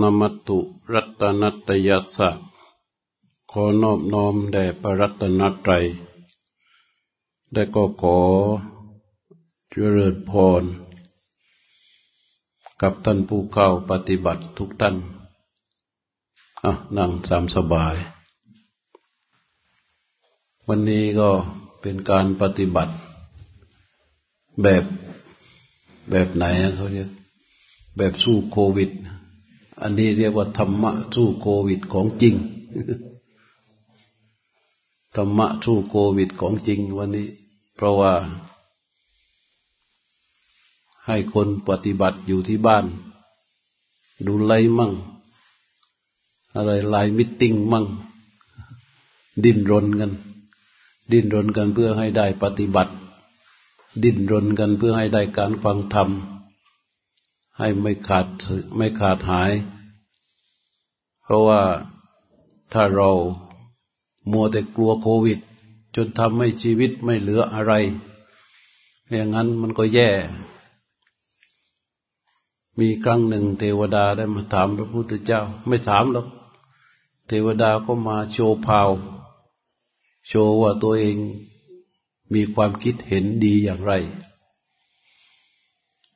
นมัตุรัตนัตยัสสะขอนอบน้อมแด่พระรัตนตรัยได้ก็ขอเจริญพร กับท่านผู้เข้าปฏิบัติทุกท่านอะนั่งสามสบาย วันนี้ก็เป็นการปฏิบัติ แบบแบบไหนเขาเรียกแบบสู้โควิด อันนี้เรียกว่าธรรมะสู้โควิดของจริง ธรรมะสู้โควิดของจริงวันนี้ เพราะว่า ให้คนปฏิบัติอยู่ที่บ้าน ดูไลมั่ง อะไรไลมิตติ้งมั่ง ดิ้นรนกัน ดิ้นรนกันเพื่อให้ได้ปฏิบัติ ดิ้นรนกันเพื่อให้ได้การฟังธรรม ให้ไม่ขาดไม่ขาดหาย เพราะว่าถ้าเรามัวแต่กลัวโควิด จนทำให้ชีวิตไม่เหลืออะไร อย่างนั้นมันก็แย่ มีครั้งหนึ่งเทวดาได้มาถามพระพุทธเจ้า ไม่ถามหรอกเทวดาก็มาโชว์พาว โชว์ว่าตัวเองมีความคิดเห็นดีอย่างไร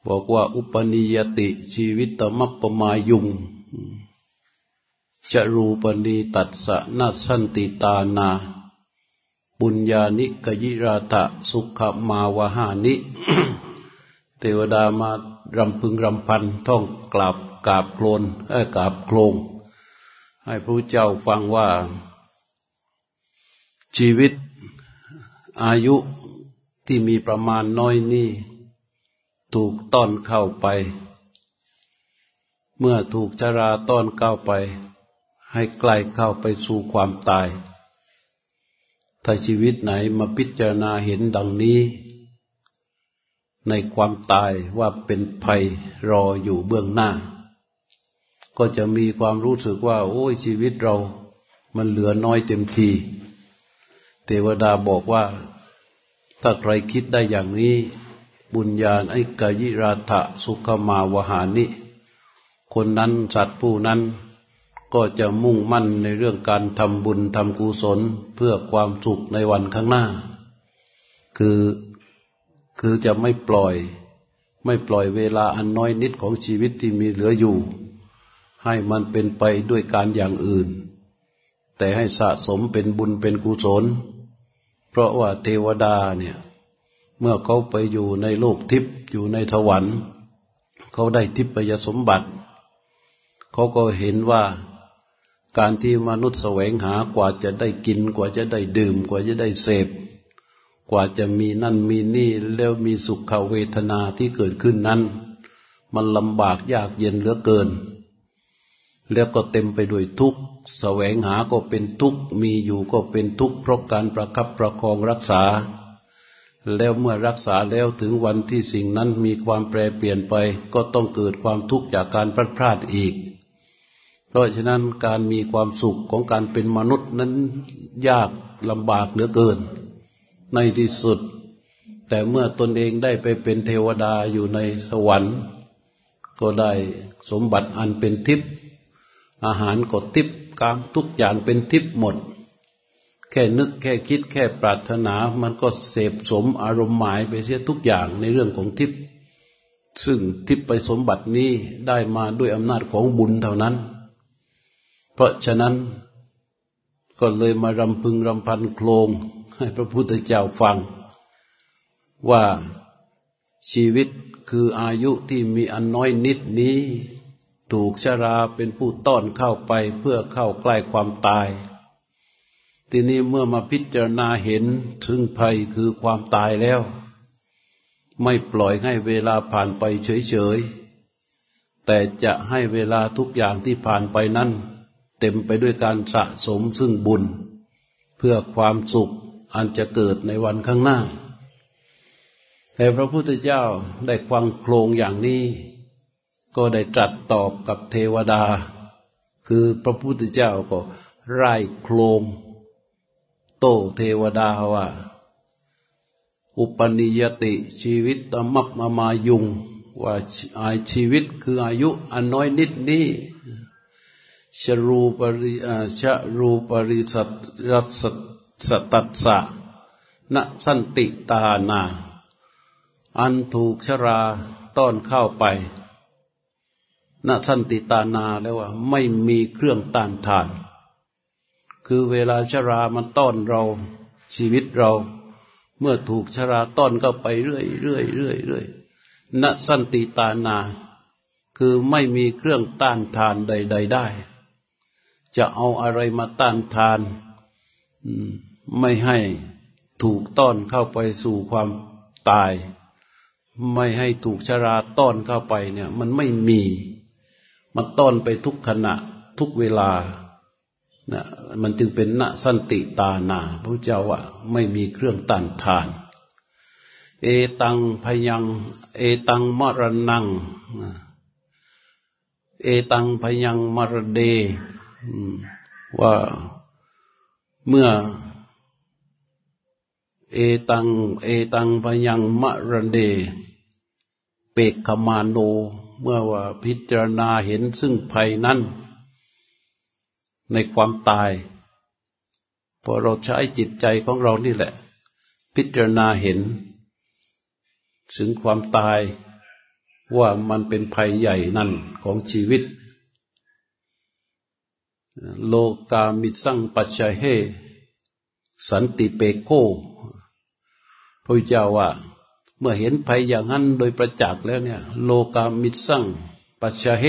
บอกว่าอุปนิยติชีวิตมัปปมายุงจะรูปณีตัดสะนาสันติตานาบุญญานิกยิราตะสุขมาวหานิ เทวดามารำพึงรำพันท่องกราบกราบโคลนเอ้กราบโคลง ให้พระเจ้าฟังว่า ชีวิตอายุที่มีประมาณน้อยนี่ ถูกต้อนเข้าไป เมื่อถูกชราต้อนเข้าไป ให้ใกล้เข้าไปสู่ความตาย ถ้าชีวิตไหนมาพิจารณาเห็นดังนี้ ในความตายว่าเป็นภัยรออยู่เบื้องหน้า ก็จะมีความรู้สึกว่า โอ้ยชีวิตเรา มันเหลือน้อยเต็มที เทวดาบอกว่า ถ้าใครคิดได้อย่างนี้ บุญญาณไอ้กายิราธะสุขมาวหานิ คนนั้นสัตว์ผู้นั้น ก็จะมุ่งมั่นในเรื่องการทำบุญทำกุศลเพื่อความสุขในวันข้างหน้า คือคือจะไม่ปล่อย ไม่ปล่อยเวลาอันน้อยนิดของชีวิตที่มีเหลืออยู่ ให้มันเป็นไปด้วยการอย่างอื่น แต่ให้สะสมเป็นบุญเป็นกุศล เพราะว่าเทวดาเนี่ย เมื่อเขาไปอยู่ในโลกทิพย์อยู่ในสวรรค์เขาได้ทิพยสมบัติ เขาก็เห็นว่าการที่มนุษย์แสวงหากว่าจะได้กินกว่าจะได้ดื่มกว่าจะได้เสพ กว่าจะมีนั่นมีนี่แล้วมีสุขเวทนาที่เกิดขึ้นนั้น มันลำบากยากเย็นเหลือเกิน แล้วก็เต็มไปด้วยทุกข์แสวงหาก็เป็นทุกข์มีอยู่ก็เป็นทุกข์เพราะการประคับประคองรักษา แล้วเมื่อรักษาแล้วถึงวันที่สิ่งนั้นมีความแปรเปลี่ยนไป ก็ต้องเกิดความทุกข์จากการพลาดพลาดอีก เพราะฉะนั้นการมีความสุขของการเป็นมนุษย์นั้นยากลำบากเหลือเกิน ในที่สุด แต่เมื่อตนเองได้ไปเป็นเทวดาอยู่ในสวรรค์ ก็ได้สมบัติอันเป็นทิพย์อาหารก็ทิพย์กามทุกอย่างเป็นทิพย์หมด แค่นึกแค่คิดแค่ปรารถนา มันก็เสพสมอารมณ์หมายไปเสียทุกอย่างในเรื่องของทิพย์ซึ่งทิพย์ไปสมบัตินี้ได้มาด้วยอำนาจของบุญเท่านั้น เพราะฉะนั้นก็เลยมารำพึงรำพันโคลงให้พระพุทธเจ้าฟัง ว่าชีวิตคืออายุที่มีอันน้อยนิดนี้ ถูกชราเป็นผู้ต้อนเข้าไปเพื่อเข้าใกล้ความตาย ทีนี้เมื่อมาพิจารณาเห็นถึงภัยคือความตายแล้ว ไม่ปล่อยให้เวลาผ่านไปเฉยๆ แต่จะให้เวลาทุกอย่างที่ผ่านไปนั้น เต็มไปด้วยการสะสมซึ่งบุญ เพื่อความสุขอันจะเกิดในวันข้างหน้า แต่พระพุทธเจ้าได้ควังโครงอย่างนี้ ก็ได้ตรัสตอบกับเทวดา คือพระพุทธเจ้าก็ไร่โครง โตเทวดาว่า อุปนิยติชีวิตตมับมามายุง ว่าอาชีวิตคืออายุอันน้อยนิดนี้ชรูปริชรูปริสัตรัสสตัสสะนสันติตานา อันถูกชราต้อนเข้าไปนสันติตานาแล้วว่า ไม่มีเครื่องต้านทาน คือเวลาชรามันต้อนเราชีวิตเรา เมื่อถูกชราต้อนเข้าไปเรื่อยเรื่อยเรื่อยเรื่อยนสันติตานา คือไม่มีเครื่องต้านทานใด ๆ ได้ จะเอาอะไรมาต้านทานไม่ให้ถูกต้อนเข้าไปสู่ความตาย ไม่ให้ถูกชราต้อนเข้าไปเนี่ย มันไม่มี มันต้อนไปทุกขณะทุกเวลา นะมันจึงเป็นณสันติตานาพระเจ้าว่าไม่มีเครื่องต้านทาน เอตังพยัง เอตังมรณัง เอตังพยังมรเดว่าเมื่อ เอตัง เอตังพยังมรเด เปกขมาโน เมื่อว่าพิจารณาเห็นซึ่งภัยนั้น ในความตายพอเราใช้จิตใจของเรานี่แหละ พิจารณาเห็น ถึงความตายว่ามันเป็นภัยใหญ่นั่นของชีวิต โลกามิสังปัจฉเฮสันติเปโกพระเจ้าว่า เมื่อเห็นภัยอย่างนั้นโดยประจักษ์แล้วเนี่ย โลกามิสั่งปัจฉเฮ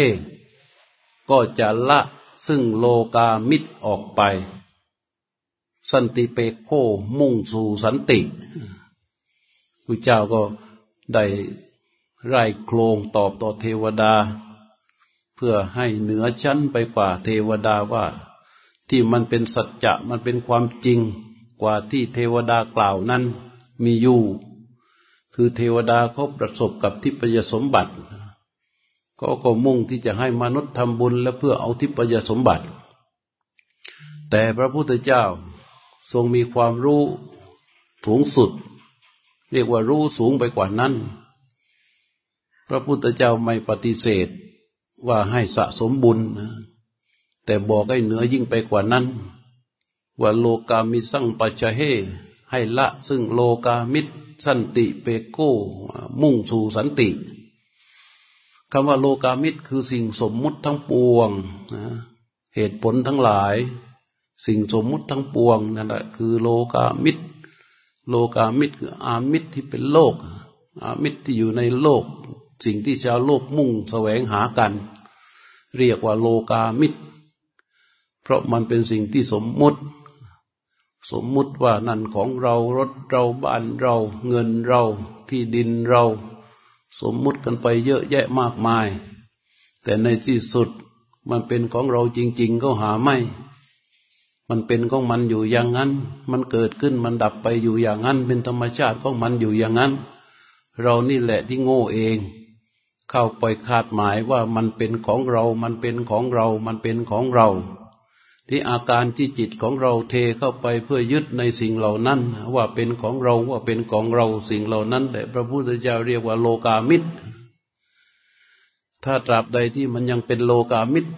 ก็จะละ ซึ่งโลกามิตรออกไป สันติเปโคมุ่งสู่สันติพระเจ้าก็ได้ไร่โครงตอบต่อเทวดา เพื่อให้เหนือชั้นไปกว่าเทวดาว่า ที่มันเป็นสัจจะมันเป็นความจริงกว่าที่เทวดากล่าวนั้นมีอยู่ คือเทวดาเขาประสบกับทิพยสมบัติ ก็ก็มุ่งที่จะให้มนุษย์ทำบุญและเพื่อเอาทิพยสมบัติ แต่พระพุทธเจ้าทรงมีความรู้สูงสุด เรียกว่ารู้สูงไปกว่านั้น พระพุทธเจ้าไม่ปฏิเสธว่าให้สะสมบุญ แต่บอกให้เหนือยิ่งไปกว่านั้น ว่าโลกามิสั่งปัจเจให้ละซึ่งโลกามิตสันติเปโกมุ่งสู่สันติ คำว่าโลกามิตรคือสิ่งสมมุติทั้งปวงนะเหตุผลทั้งหลาย สิ่งสมมุติทั้งปวงนั่นแหละคือโลกามิตร โลกามิตรคืออามิตรที่เป็นโลก อามิตรที่อยู่ในโลก สิ่งที่ชาวโลกมุ่งแสวงหากัน เรียกว่าโลกามิตร เพราะมันเป็นสิ่งที่สมมุติ สมมุติว่านั่นของเรารถเราบ้านเรา เงินเราที่ดินเรา สมมุติกันไปเยอะแยะมากมาย แต่ในที่สุดมันเป็นของเราจริง ๆ ก็หาไม่ มันเป็นของมันอยู่อย่างนั้น มันเกิดขึ้นมันดับไปอยู่อย่างนั้น เป็นธรรมชาติของมันอยู่อย่างนั้น เรานี่แหละที่โง่เอง เข้าไปคาดหมายว่ามันเป็นของเรา มันเป็นของเรา มันเป็นของเรา ที่อาการที่จิตของเราเทเข้าไปเพื่อยึดในสิ่งเหล่านั้น ว่าเป็นของเราว่าเป็นของเราสิ่งเหล่านั้นแต่พระพุทธเจ้าเรียกว่าโลกามิตร ถ้าตราบใดที่มันยังเป็นโลกามิตร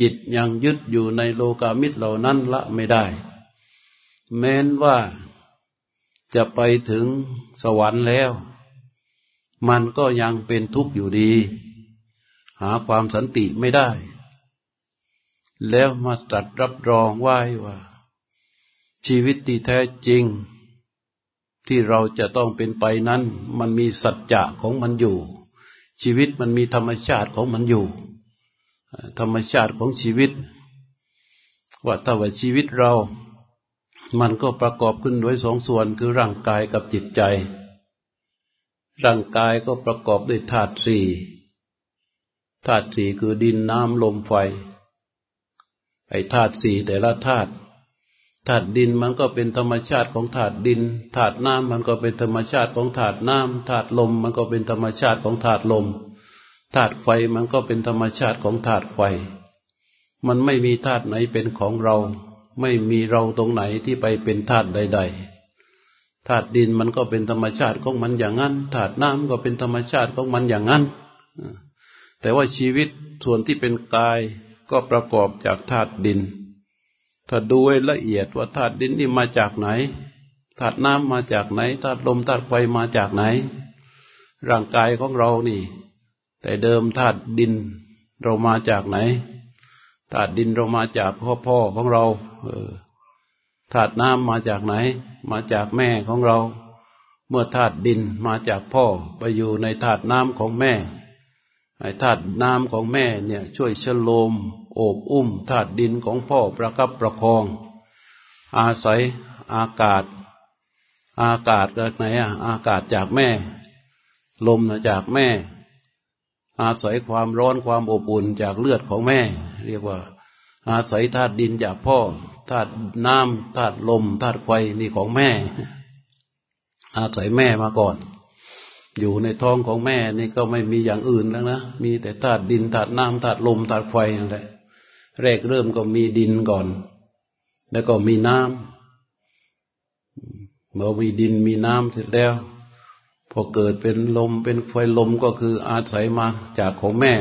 จิตยังยึดอยู่ในโลกามิตรเหล่านั้นละไม่ได้ แม้นว่าจะไปถึงสวรรค์แล้ว มันก็ยังเป็นทุกข์อยู่ดี หาความสันติไม่ได้ แล้วมาตรัสรับรองไว้ว่า ชีวิตที่แท้จริง ที่เราจะต้องเป็นไปนั้น มันมีสัจจะของมันอยู่ ชีวิตมันมีธรรมชาติของมันอยู่ ธรรมชาติของชีวิต ว่าถ้าว่าชีวิตเรา มันก็ประกอบขึ้นด้วยสองส่วนคือร่างกายกับจิตใจ ร่างกายก็ประกอบด้วยธาตุสี่ธาตุสี่คือดินน้ำลมไฟ อ้ธาตุสี่แต่ละธาตุธาตุดินมันก็เป็นธรรมชาติของธาตุดินธาตุน้ำมันก็เป็นธรรมชาติของธาตุน้ำธาตุลมมันก็เป็นธรรมชาติของธาตุลมธาตุไฟมันก็เป็นธรรมชาติของธาตุไฟ มันไม่มีธาตุไหนเป็นของเรา ไม่มีเราตรงไหนที่ไปเป็นธาตุใด ๆธาตุดินมันก็เป็นธรรมชาติของมันอย่างนั้นธาตุน้ำก็เป็นธรรมชาติของมันอย่างนั้นแต่ว่าชีวิตส่วนที่เป็นกาย ก็ประกอบจากธาตุดิน ถ้าดูให้ละเอียดว่าธาตุดินนี่มาจากไหนธาตุน้ำมาจากไหนธาตุลมธาตุไฟมาจากไหน ร่างกายของเรานี่ แต่เดิมธาตุดินเรามาจากไหนธาตุดินเรามาจากพ่อพ่อของเราธาตุน้ำมาจากไหน มาจากแม่ของเรา เมื่อธาตุดินมาจากพ่อไปอยู่ในธาตุน้ำของแม่ ธาตุน้ำของแม่เนี่ยช่วยชโลมโอบอุ้มธาตุดินของพ่อประคับประคอง อาศัยอากาศ อากาศจากไหนอะอากาศจากแม่ ลมจากแม่ อาศัยความร้อนความอบอุ่นจากเลือดของแม่ เรียกว่า อาศัยธาตุดินจากพ่อธาตุน้ำธาตุลมธาตุไฟนี่ของแม่ อาศัยแม่มาก่อน อยู่ในท้องของแม่นี่ก็ไม่มีอย่างอื่นแล้วนะ มีแต่ธาตุดินธาตุน้ำธาตุลมธาตุไฟนั่นแหละแรกเริ่มก็มีดินก่อน แล้วก็มีน้ำเมื่อมีดินมีน้ำเสร็จแล้ว พอเกิดเป็นลมเป็นไฟลมก็คืออาศัยมาจากของแม่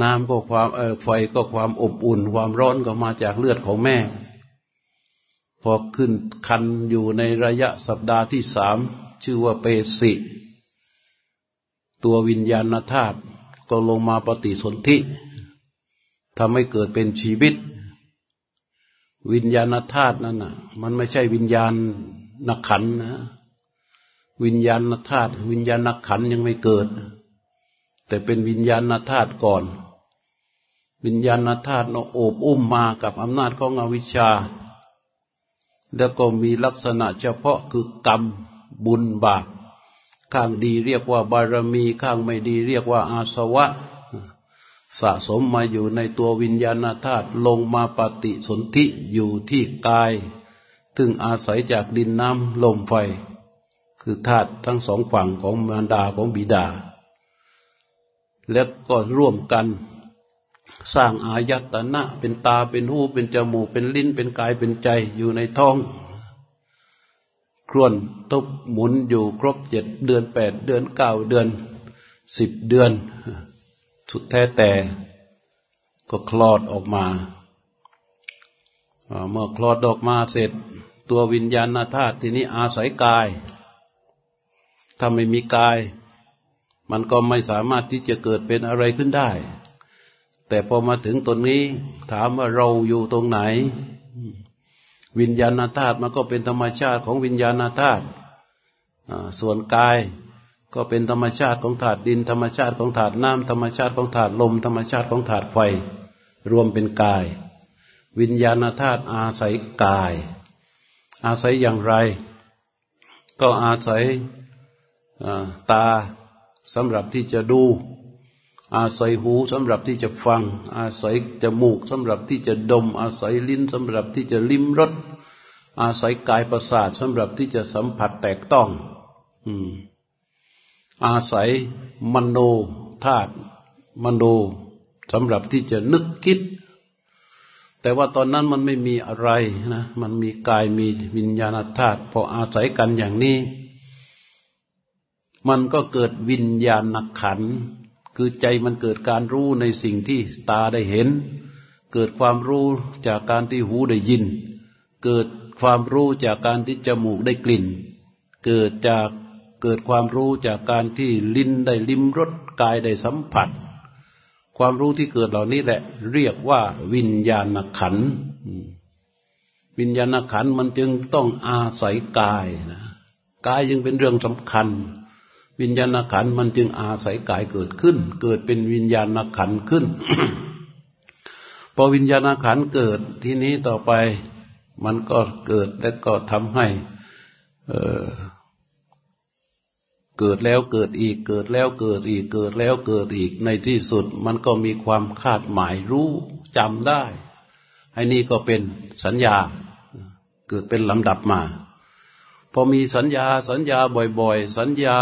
น้ำก็ความเออไฟก็ความอบอุ่น ความร้อนก็มาจากเลือดของแม่ พอขึ้นคันอยู่ในระยะสัปดาห์ที่สาม ชื่อว่าเปสิ ตัววิญญาณธาตุก็ลงมาปฏิสนธิทำให้เกิดเป็นชีวิต วิญญาณธาตุนั่นน่ะ มันไม่ใช่วิญญาณนักขันนะ วิญญาณธาตุวิญญาณนักขันยังไม่เกิด แต่เป็นวิญญาณธาตุก่อน วิญญาณธาตุโอบอุ้มมากับอำนาจของอวิชชา แล้วก็มีลักษณะเฉพาะคือกรรม บุญบาปข้างดีเรียกว่าบารมี ข้างไม่ดีเรียกว่าอาสวะ สะสมมาอยู่ในตัววิญญาณธาตุลงมาปฏิสนธิอยู่ที่กาย ซึ่งอาศัยจากดินน้ำลมไฟ คือธาตุทั้งสองฝั่งของมารดาของบิดา แล้วก็ร่วมกัน สร้างอายตนะเป็นตาเป็นหูเป็นจมูกเป็นลิ้นเป็นกายเป็นใจอยู่ในท้อง ครวนทบหมุนอยู่ครบเจ็ดเดือนแปดเดือนเก้าเดือนสิบเดือน สุดแท้แต่ก็คลอดออกมา เมื่อคลอดออกมาเสร็จ ตัววิญญาณธาตุทีนี้อาศัยกาย ถ้าไม่มีกาย มันก็ไม่สามารถที่จะเกิดเป็นอะไรขึ้นได้ แต่พอมาถึงตรงนี้ถามว่าเราอยู่ตรงไหน วิญญาณธาตุมันก็เป็นธรรมชาติของวิญญาณธาตุส่วนกายก็เป็นธรรมชาติของถาตุดิน ธรรมชาติของถาตุน้ำธรรมชาติของถาตุลม ธรรมชาติของถาตุไฟ รวมเป็นกาย วิญญาณธาตุอาศัยกาย อาศัยอย่างไร ก็อาศัยตาสำหรับที่จะดู อาศัยหูสำหรับที่จะฟัง อาศัยจมูกสำหรับที่จะดม อาศัยลิ้นสำหรับที่จะลิ้มรสอาศัยกายประสาทสำหรับที่จะสัมผัสแตกต้อง อืม อาศัยมโนธาตุมโนสำหรับที่จะนึกคิด แต่ว่าตอนนั้นมันไม่มีอะไรนะมันมีกายมีวิญญาณธาตุพออาศัยกันอย่างนี้ มันก็เกิดวิญญาณขัน คือใจมันเกิดการรู้ในสิ่งที่ตาได้เห็น เกิดความรู้จากการที่หูได้ยิน เกิดความรู้จากการที่จมูกได้กลิ่น เกิดจากเกิดความรู้จากการที่ลิ้นได้ลิ้มรสกายได้สัมผัส ความรู้ที่เกิดเหล่านี้แหละ เรียกว่าวิญญาณขันวิญญาณขันมันจึงต้องอาศัยกายนะกายยังเป็นเรื่องสำคัญ วิญญาณขันมันจึงอาศัยกายเกิดขึ้น เกิดเป็นวิญญาณขันขึ้น พอวิญญาณขันเกิดทีนี้ต่อไปมันก็เกิดและก็ทำให้เเกิดแล้วเกิดอีกเกิดแล้วเกิดอีกเกิดแล้วเกิดอีกในที่สุดมันก็มีความคาดหมายรู้จำได้ไอ้นี่ก็เป็นสัญญาเกิดเป็นลำดับมา พอมีสัญญาสัญญาบ่อยๆ สัญญา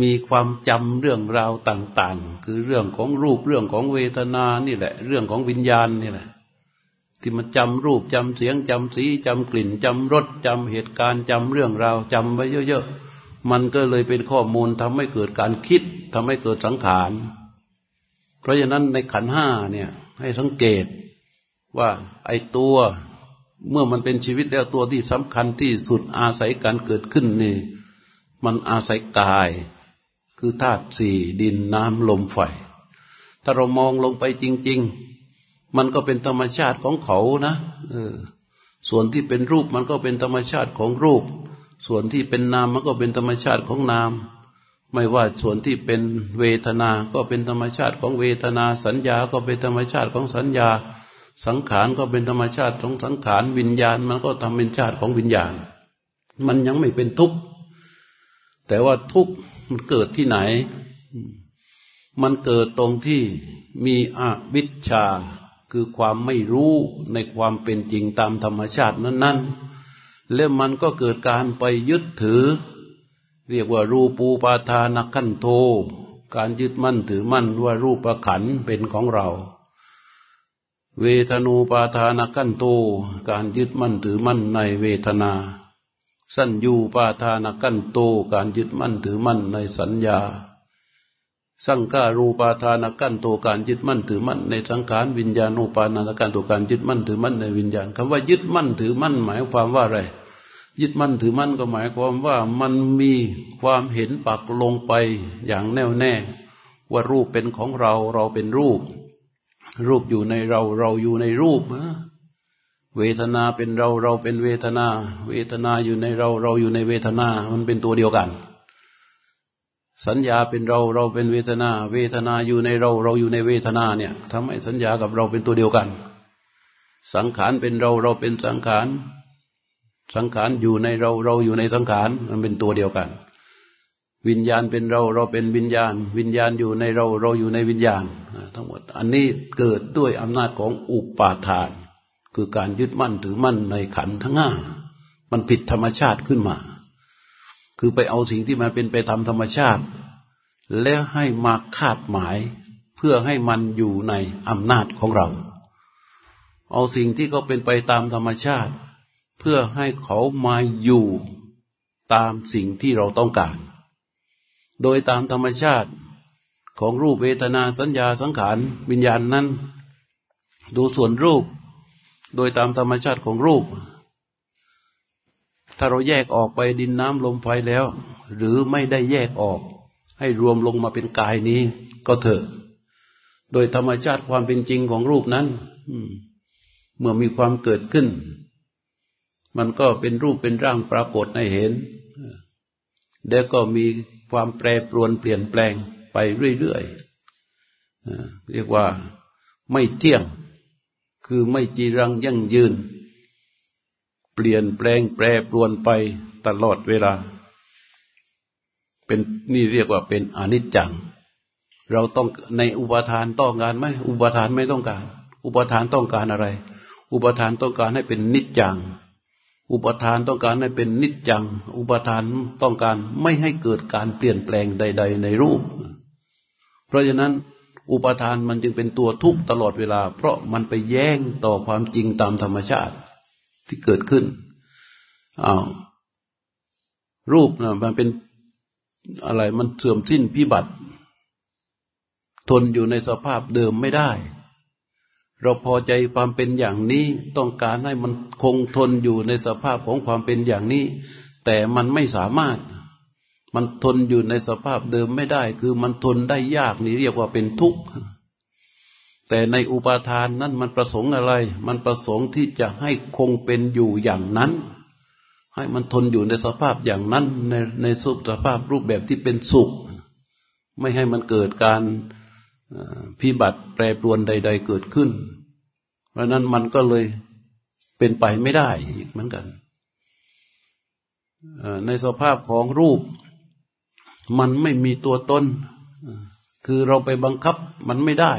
มีความจำเรื่องราวต่าง ๆ คือเรื่องของรูปเรื่องของเวทนานี่แหละ เรื่องของวิญญาณนี่แหละ ที่มันจำรูปจำเสียงจำสีจำกลิ่นจำรสจำเหตุการณ์จำเรื่องราวจำไว้เยอะๆมันก็เลยเป็นข้อมูลทำให้เกิดการคิดทำให้เกิดสังขารเพราะฉะนั้นในขันห้าเนี่ยให้สังเกตว่าไอ้ตัวเมื่อมันเป็นชีวิตแล้วตัวที่สำคัญที่สุดอาศัยการเกิดขึ้นนี่ มันอาศัยกาย คือธาตุสี่ดินน้ำลมไฟถ้าเรามองลงไปจริง ๆ มันก็เป็นธรรมชาติของเขานะออส่วนที่เป็นรูปมันก็เป็นธรรมชาติของรูป ส่วนที่เป็นนามมันก็เป็นธรรมชาติของนาม ไม่ว่าส่วนที่เป็นเวทนา ก็เป็นธรรมชาติของเวทนา สัญญาก็เป็นธรรมชาติของสัญญา สังขารก็เป็นธรรมชาติของสังขาร วิญญาณ มันก็ทำเป็นชาติของวิญญาณ มันยังไม่เป็นทุกข์ แต่ว่าทุกข์มันเกิดที่ไหน มันเกิดตรงที่มีอวิชชาคือความไม่รู้ในความเป็นจริงตามธรรมชาตินั้น ๆ แล้วมันก็เกิดการไปยึดถือ เรียกว่ารูปูปาทานขันโท การยึดมั่นถือมั่นว่ารูปขันเป็นของเรา เวทนูปาทานขันโตการยึดมั่นถือมั่นในเวทนา สัญญูปาทานขันโตการยึดมั่นถือมั่นในสัญญา สังการูปาทานกันตัวการยึดมั่นถือมั่นในสังขารวิญญาณูปาทานกันตัวการยึดมั่นถือมั่นในวิญญาณคำว่ายึดมั่นถือมั่นหมายความว่าอะไร ยึดมั่นถือมั่นก็หมายความว่ามันมีความเห็นปักลงไปอย่างแน่วแน่ ว่ารูปเป็นของเราเราเป็นรูป รูปอยู่ในเราเราอยู่ในรูป เวทนาเป็นเราเราเป็นเวทนา เวทนาอยู่ในเราเราอยู่ในเวทนา มันเป็นตัวเดียวกัน สัญญาเป็นเราเราเป็นเวทนา เวทนาอยู่ในเราเราอยู่ในเวทนาเนี่ยทำให้สัญญากับเราเป็นตัวเดียวกัน สังขารเป็นเราเราเป็นสังขารสังขารอยู่ในเราเราอยู่ในสังขารมันเป็นตัวเดียวกัน วิญญาณเป็นเราเราเป็นวิญญาณ วิญญาณอยู่ในเราเราอยู่ในวิญญาณ ทั้งหมดอันนี้เกิดด้วยอำนาจของอุปาทาน คือการยึดมั่นถือมั่นในขันทั้งห้ามันผิดธรรมชาติขึ้นมา คือไปเอาสิ่งที่มันเป็นไปตามธรรมชาติ แล้วให้มาคาดหมายเพื่อให้มันอยู่ในอำนาจของเรา เอาสิ่งที่เขาเป็นไปตามธรรมชาติ เพื่อให้เขามาอยู่ตามสิ่งที่เราต้องการ โดยตามธรรมชาติของรูปเวทนาสัญญาสังขารวิญญาณนั้น ดูส่วนรูป โดยตามธรรมชาติของรูป ถ้าเราแยกออกไปดินน้ำลมไฟแล้ว หรือไม่ได้แยกออก ให้รวมลงมาเป็นกายนี้ ก็เถอะ โดยธรรมชาติความเป็นจริงของรูปนั้นเมื่อมีความเกิดขึ้น มันก็เป็นรูปเป็นร่างปรากฏในเห็น แล้วก็มีความแปรปรวนเปลี่ยนแปลงไปเรื่อยๆเรียกว่าไม่เที่ยง คือไม่จีรังยั่งยืน เปลี่ยนแปลงแปรปรวนไปตลอดเวลา เป็นนี่เรียกว่าเป็นอนิจจัง เราต้องในอุปทานต้องการไหมอุปทานไม่ต้องการ อุปทานต้องการอะไร อุปทานต้องการให้เป็นนิจจัง อุปทานต้องการให้เป็นนิจจัง อุปทานต้องการไม่ให้เกิดการเปลี่ยนแปลงใด ๆ ในรูป เพราะฉะนั้น อุปทานมันจึงเป็นตัวทุกข์ตลอดเวลา เพราะมันไปแย้งต่อความจริงตามธรรมชาติที่เกิดขึ้นอ้าวรูปนะมันเป็นอะไรมันเสื่อมสิ้นพิบัติ ทนอยู่ในสภาพเดิมไม่ได้ เราพอใจความเป็นอย่างนี้ต้องการให้มันคงทนอยู่ในสภาพของความเป็นอย่างนี้ แต่มันไม่สามารถ มันทนอยู่ในสภาพเดิมไม่ได้ คือมันทนได้ยากนี่เรียกว่าเป็นทุกข์ แต่ในอุปาทานนั้นมันประสงค์อะไร มันประสงค์ที่จะให้คงเป็นอยู่อย่างนั้น ให้มันทนอยู่ในสภาพอย่างนั้น ในในสุขสภาพรูปแบบที่เป็นสุข ไม่ให้มันเกิดการพิบัติแปรปรวนใด ๆ เกิดขึ้น เพราะนั้นมันก็เลยเป็นไปไม่ได้อีกเหมือนกัน ในสภาพของรูป มันไม่มีตัวตนคือเราไปบังคับมันไม่ได้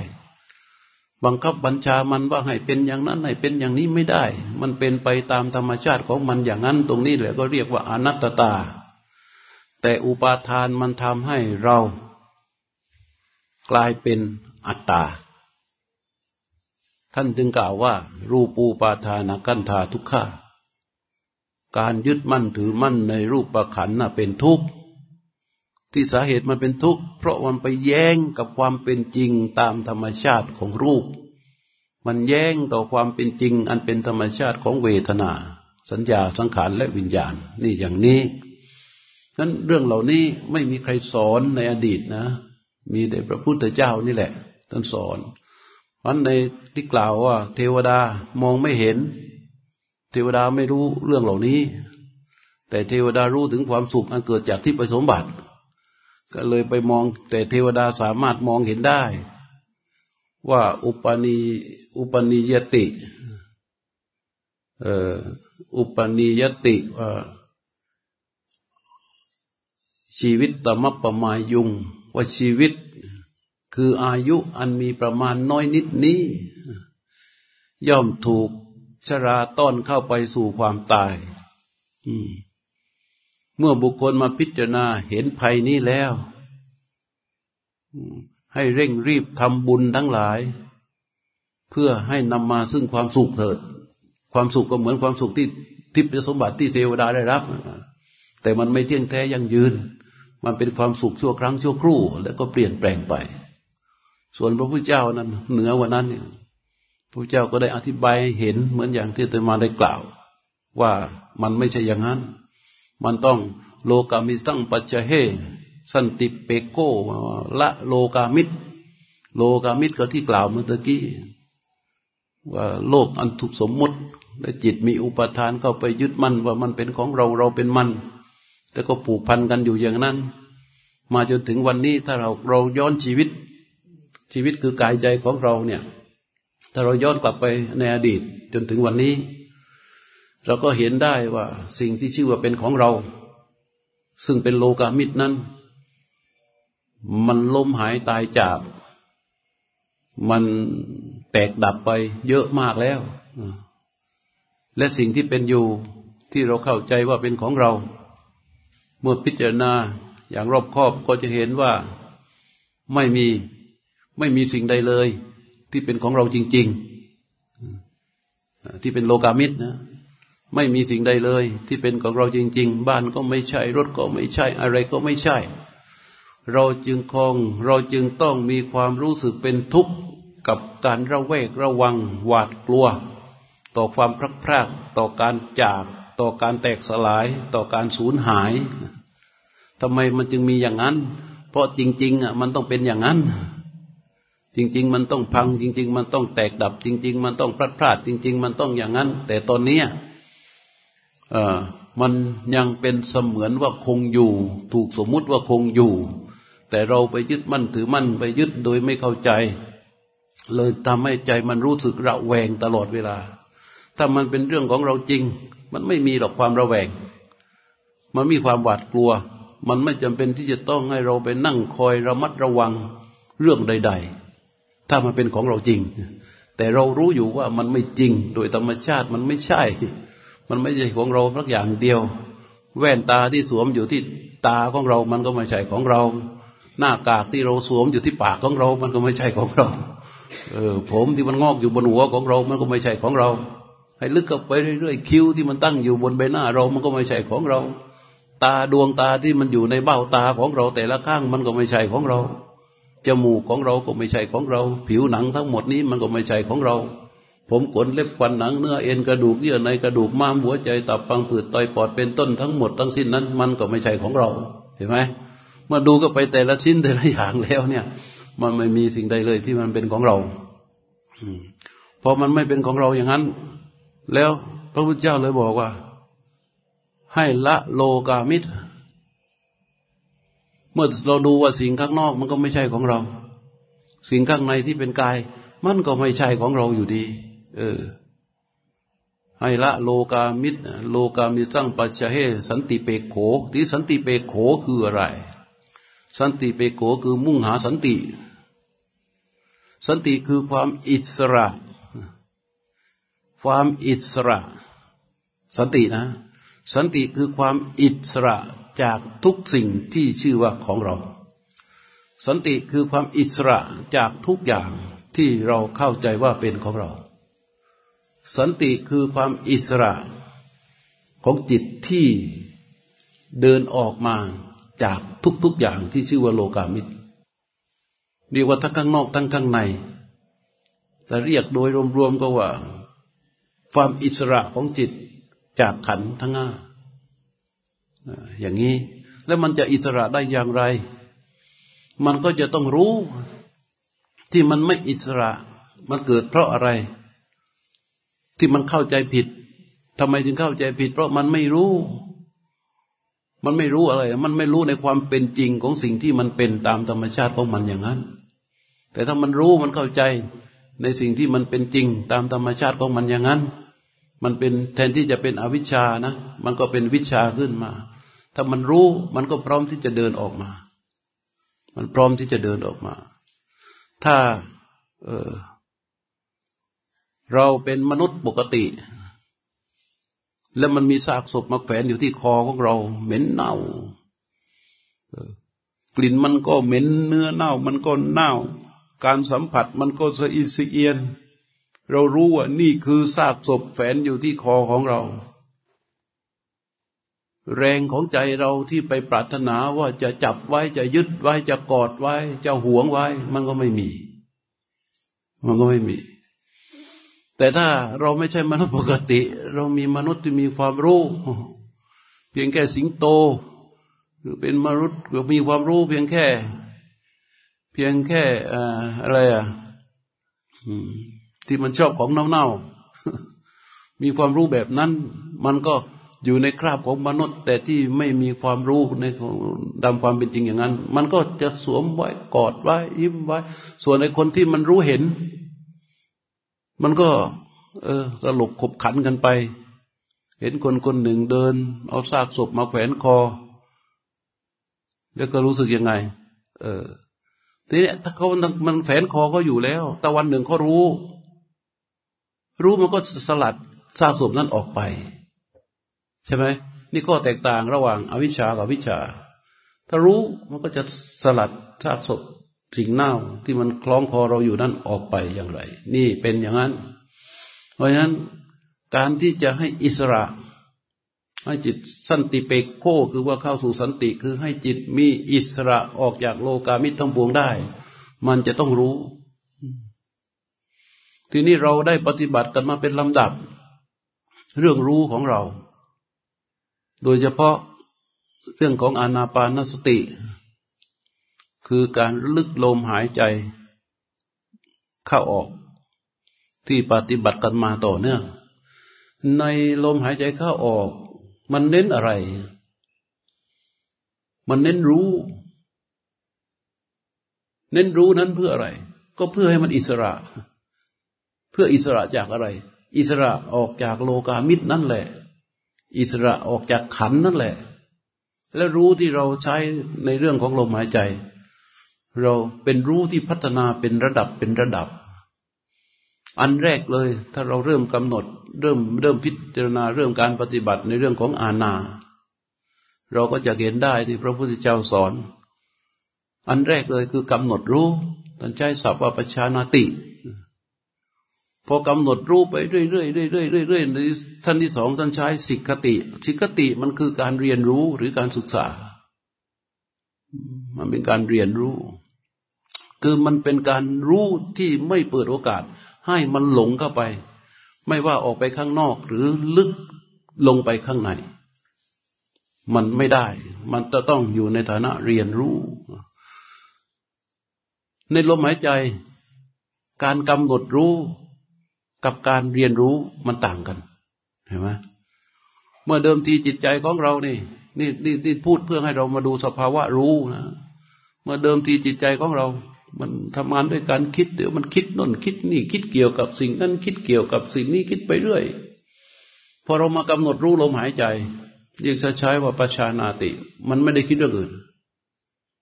บังคับบัญชามันว่าให้เป็นอย่างนั้นให้เป็นอย่างนี้ไม่ได้ มันเป็นไปตามธรรมชาติของมันอย่างนั้นตรงนี้แหละก็เรียกว่าอนัตตา แต่อุปาทานมันทำให้เรา กลายเป็นอัตตา ท่านจึงกล่าวว่า รูปูปาทานกันธาทุกขาการยึดมั่นถือมั่นในรูปประขันน่ะเป็นทุกข์ ที่สาเหตุมันเป็นทุกข์เพราะมันไปแย้งกับความเป็นจริงตามธรรมชาติของรูป มันแย้งต่อความเป็นจริง อันเป็นธรรมชาติของเวทนา สัญญาสังขารและวิญญาณ นี่อย่างนี้นั้นเรื่องเหล่านี้ไม่มีใครสอนในอดีตนะ มีแต่พระพุทธเจ้านี่แหละท่านสอนเพราะในที่กล่าวว่า เทวดามองไม่เห็น เทวดาไม่รู้เรื่องเหล่านี้ แต่เทวดารู้ถึงความสุขอันเกิดจากที่ประสมบัติ ก็เลยไปมอง แต่เทวดาสามารถมองเห็นได้ ว่าอุปนิอุปนิยติเอ่ออุปนิยติว่าชีวิตตมัปมายุงว่าชีวิตคืออายุอันมีประมาณน้อยนิดนี้ ย่อมถูกชราต้อนเข้าไปสู่ความตาย เมื่อบุคคลมาพิจารณาเห็นภัยนี้แล้ว ให้เร่งรีบทำบุญทั้งหลาย เพื่อให้นำมาซึ่งความสุขเถิด ความสุขก็เหมือนความสุขที่ทิพยสมบัติที่เทวดาได้รับ แต่มันไม่เที่ยงแท้ยั่งยืน มันเป็นความสุขชั่วครั้งชั่วครู่ แล้วก็เปลี่ยนแปลงไป ส่วนพระพุทธเจ้านั้นเหนือกว่านั้นเนี่ยพระพุทธเจ้าก็ได้อธิบายเห็นเหมือนอย่างที่ตมาได้กล่าว ว่ามันไม่ใช่อย่างนั้น มันต้องโลกามิสังปัจเจเฮสันติเปโกละโลกามิตโลกามิตก็ที่กล่าวเมื่อกี้ ว่าโลกอันถูกสมมุติและจิตมีอุปทานเข้าไปยึดมั่นว่ามันเป็นของเราเราเป็นมัน แต่ก็ผูกพันกันอยู่อย่างนั้น มาจนถึงวันนี้ถ้าเราเราย้อนชีวิต ชีวิตคือกายใจของเราเนี่ย ถ้าเราย้อนกลับไปในอดีตจนถึงวันนี้ เราก็เห็นได้ว่าสิ่งที่ชื่อว่าเป็นของเรา ซึ่งเป็นโลกามิตรนั้น มันล้มหายตายจาก มันแตกดับไปเยอะมากแล้ว และสิ่งที่เป็นอยู่ที่เราเข้าใจว่าเป็นของเรา เมื่อพิจารณาอย่างรอบคอบก็จะเห็นว่าไม่มีไม่มีสิ่งใดเลย ที่เป็นของเราจริง ๆ ที่เป็นโลกามิตรนะ ไม่มีสิ่งใดเลย ที่เป็นของเราจริง ๆ บ้านก็ไม่ใช่ รถก็ไม่ใช่ อะไรก็ไม่ใช่ เราจึงคงเราจึงต้องมีความรู้สึกเป็นทุกข์กับการระแวกระวัง หวาดกลัว ต่อความพลักพรากต่อการจาก ต่อการแตกสลาย ต่อการสูญหายทำไมมันจึงมีอย่างนั้น เพราะจริงๆอะมันต้องเป็นอย่างนั้นจริง ๆ มันต้องพังจริง ๆ มันต้องแตกดับ จริง ๆ มันต้องพลาดพลาด จริง ๆ มันต้องอย่างนั้น แต่ตอนนี้ มันยังเป็นเสมือนว่าคงอยู่ ถูกสมมุติว่าคงอยู่ แต่เราไปยึดมั่นถือมั่นไปยึดโดยไม่เข้าใจ เลยทำให้ใจมันรู้สึกระแวงตลอดเวลา ถ้ามันเป็นเรื่องของเราจริง มันไม่มีหรอกความระแวง มันมีความหวาดกลัว มันไม่จำเป็นที่จะต้องให้เราไปนั่งคอยระมัดระวังเรื่องใด ๆ ถ้ามันเป็นของเราจริง แต่เรารู้อยู่ว่ามันไม่จริง โดยธรรมชาติมันไม่ใช่ มันไม่ใช่ของเราสักอย่างเดียว แว่นตาที่สวมอยู่ที่ตาของเรา มันก็ไม่ใช่ของเรา หน้ากากที่เราสวมอยู่ที่ปากของเรา มันก็ไม่ใช่ของเราเออผมที่มันงอกอยู่บนหัวของเรา มันก็ไม่ใช่ของเรา ให้ลึกเข้าไปเรื่อยๆคิ้วที่มันตั้งอยู่บนใบหน้าเรา มันก็ไม่ใช่ของเรา ตาดวงตาที่มันอยู่ในเบ้าตาของเรา แต่ละข้างมันก็ไม่ใช่ของเราจมูกของเราก็ไม่ใช่ของเรา ผิวหนังทั้งหมดนี้มันก็ไม่ใช่ของเรา ผมขนเล็บฟันหนังเนื้อเอ็นกระดูกเยื่อในกระดูกม้ามหัวใจตับปังผืดไตปอดเป็นต้นทั้งหมดทั้งสิ้นนั้น มันก็ไม่ใช่ของเราเห็นไหมมาดูก็ไปแต่ละชิ้นแต่ละอย่างแล้วเนี่ย มันไม่มีสิ่งใดเลยที่มันเป็นของเราพอมันไม่เป็นของเราอย่างนั้น แล้วพระพุทธเจ้าเลยบอกว่า ให้ละโลกามิตร เมื่อเราดูว่าสิ่งข้างนอกมันก็ไม่ใช่ของเรา สิ่งข้างในที่เป็นกาย มันก็ไม่ใช่ของเราอยู่ดี เออ ให้ละโลกามิตรโลกามิตั้งปัจเจเหสันติเปโขที่สันติเปโขคืออะไร สันติเปโขคือมุ่งหาสันติ สันติคือความอิสระ ความอิสระ สันตินะ สันติคือความอิสระจากทุกสิ่งที่ชื่อว่าของเรา สันติคือความอิสระจากทุกอย่างที่เราเข้าใจว่าเป็นของเรา สันติคือความอิสระของจิตที่เดินออกมาจากทุกๆอย่างที่ชื่อว่าโลกามิตรเรียกว่าทั้งข้างนอกทั้งข้างใน แต่เรียกโดยรวมๆก็ว่า ความอิสระของจิตจากขันทั้งห้าอย่างนี้แล้วมันจะอิสระได้อย่างไร มันก็จะต้องรู้ที่มันไม่อิสระ มันเกิดเพราะอะไร ที่มันเข้าใจผิดทำไมถึงเข้าใจผิด เพราะมันไม่รู้ มันไม่รู้อะไร มันไม่รู้ในความเป็นจริงของสิ่งที่มันเป็นตามธรรมชาติของมันอย่างนั้น แต่ถ้ามันรู้มันเข้าใจในสิ่งที่มันเป็นจริง ตามธรรมชาติของมันอย่างนั้น มันเป็นแทนที่จะเป็นอวิชชานะ มันก็เป็นวิชาขึ้นมา ถ้ามันรู้มันก็พร้อมที่จะเดินออกมา มันพร้อมที่จะเดินออกมา ถ้า เออ เราเป็นมนุษย์ปกติ แล้วมันมีซากศพมาแฝงอยู่ที่คอของเรา เหม็นเน่ากลิ่นมันก็เหม็นเนื้อเน่า มันก็เน่า การสัมผัสมันก็สะอิดสะเอียน เรารู้ว่านี่คือซากศพแฝงอยู่ที่คอของเรา แรงของใจเราที่ไปปรารถนาว่าจะจับไว้จะยึดไว้จะกอดไว้ จะหวงไว้ มันก็ไม่มี มันก็ไม่มี แต่ถ้าเราไม่ใช่มนุษย์ปกติ เรามีมนุษย์ที่มีความรู้ เพียงแค่สิงโต หรือเป็นมนุษย์มีความรู้ เพียงแค่ เพียงแค่อะไรอะที่มันชอบของเน่าๆมีความรู้แบบนั้น มันก็อยู่ในคราบของมนุษย์ แต่ที่ไม่มีความรู้ในดำความเป็นจริงอย่างนั้น มันก็จะสวมไว้กอดไว้ยิ้มไว้ ส่วนในคนที่มันรู้เห็น มันก็ เออสลบขบขันกันไป เห็นคนคนหนึ่งเดิน เอาซากศพมาแขวนคอ แล้วก็รู้สึกยังไง เออทีนี้ถ้าเขามันแฝงคอเขาอยู่แล้ว แต่วันหนึ่งเขารู้ รู้มันก็สลัดซากศพนั้นออกไป ใช่ไหมนี่ก็แตกต่างระหว่างอวิชชากับวิชา ถ้ารู้มันก็จะสลัดซากศพ สิ่งเน่าที่มันคล้องคอเราอยู่นั้นออกไปอย่างไร นี่เป็นอย่างนั้น เพราะฉะนั้นการที่จะให้อิสระ ให้จิตสันติเปกโคคือว่าเข้าสู่สันติคือให้จิตมีอิสระออกจากโลกามิตรทั้งปวงได้ มันจะต้องรู้ ทีนี้เราได้ปฏิบัติกันมาเป็นลำดับ เรื่องรู้ของเรา โดยเฉพาะเรื่องของอานาปานสติ คือการลึกลมหายใจเข้าออก ที่ปฏิบัติกันมาต่อเนื่อง ในลมหายใจเข้าออก มันเน้นอะไร มันเน้นรู้ เน้นรู้นั้นเพื่ออะไร ก็เพื่อให้มันอิสระ เพื่ออิสระจากอะไร อิสระออกจากโลกามิตรนั่นแหละ อิสระออกจากขันนั่นแหละ และรู้ที่เราใช้ในเรื่องของลมหายใจ เราเป็นรู้ที่พัฒนาเป็นระดับเป็นระดับ อันแรกเลย ถ้าเราเริ่มกำหนด เริ่มเริ่มพิจารณาเรื่องการปฏิบัติในเรื่องของอาณาเราก็จะเห็นได้ที่พระพุทธเจ้าสอน อันแรกเลยคือกำหนดรู้ท่านใช้ศัพท์ว่าปัชานาติ พอกำหนดรู้ไปเรื่อยๆเรื่อยๆเรื่อยๆในท่านที่สองท่านใช้สิกขติ สิกขติมันคือการเรียนรู้หรือการศึกษา มันเป็นการเรียนรู้ คือมันเป็นการรู้ที่ไม่เปิดโอกาส ให้มันหลงเข้าไป ไม่ว่าออกไปข้างนอกหรือลึกลงไปข้างใน มันไม่ได้ มันจะต้องอยู่ในฐานะเรียนรู้ ในลมหายใจ การกำหนดรู้กับการเรียนรู้มันต่างกันเห็นไหมเมื่อเดิมทีจิตใจของเรานี่นี่นี่นี่พูดเพื่อให้เรามาดูสภาวะรู้นะเมื่อเดิมทีจิตใจของเรา มันทำงานด้วยการคิดเดี๋ยวมันคิดน่นคิดนี่คิดเกี่ยวกับสิ่งนั้นคิดเกี่ยวกับสิ่งนี้คิดไปเรื่อยพอเรามากำหนดรู้ลมหายใจยิ่งจะใช้ว่าประชานาติ มันไม่ได้คิดเรื่องอื่น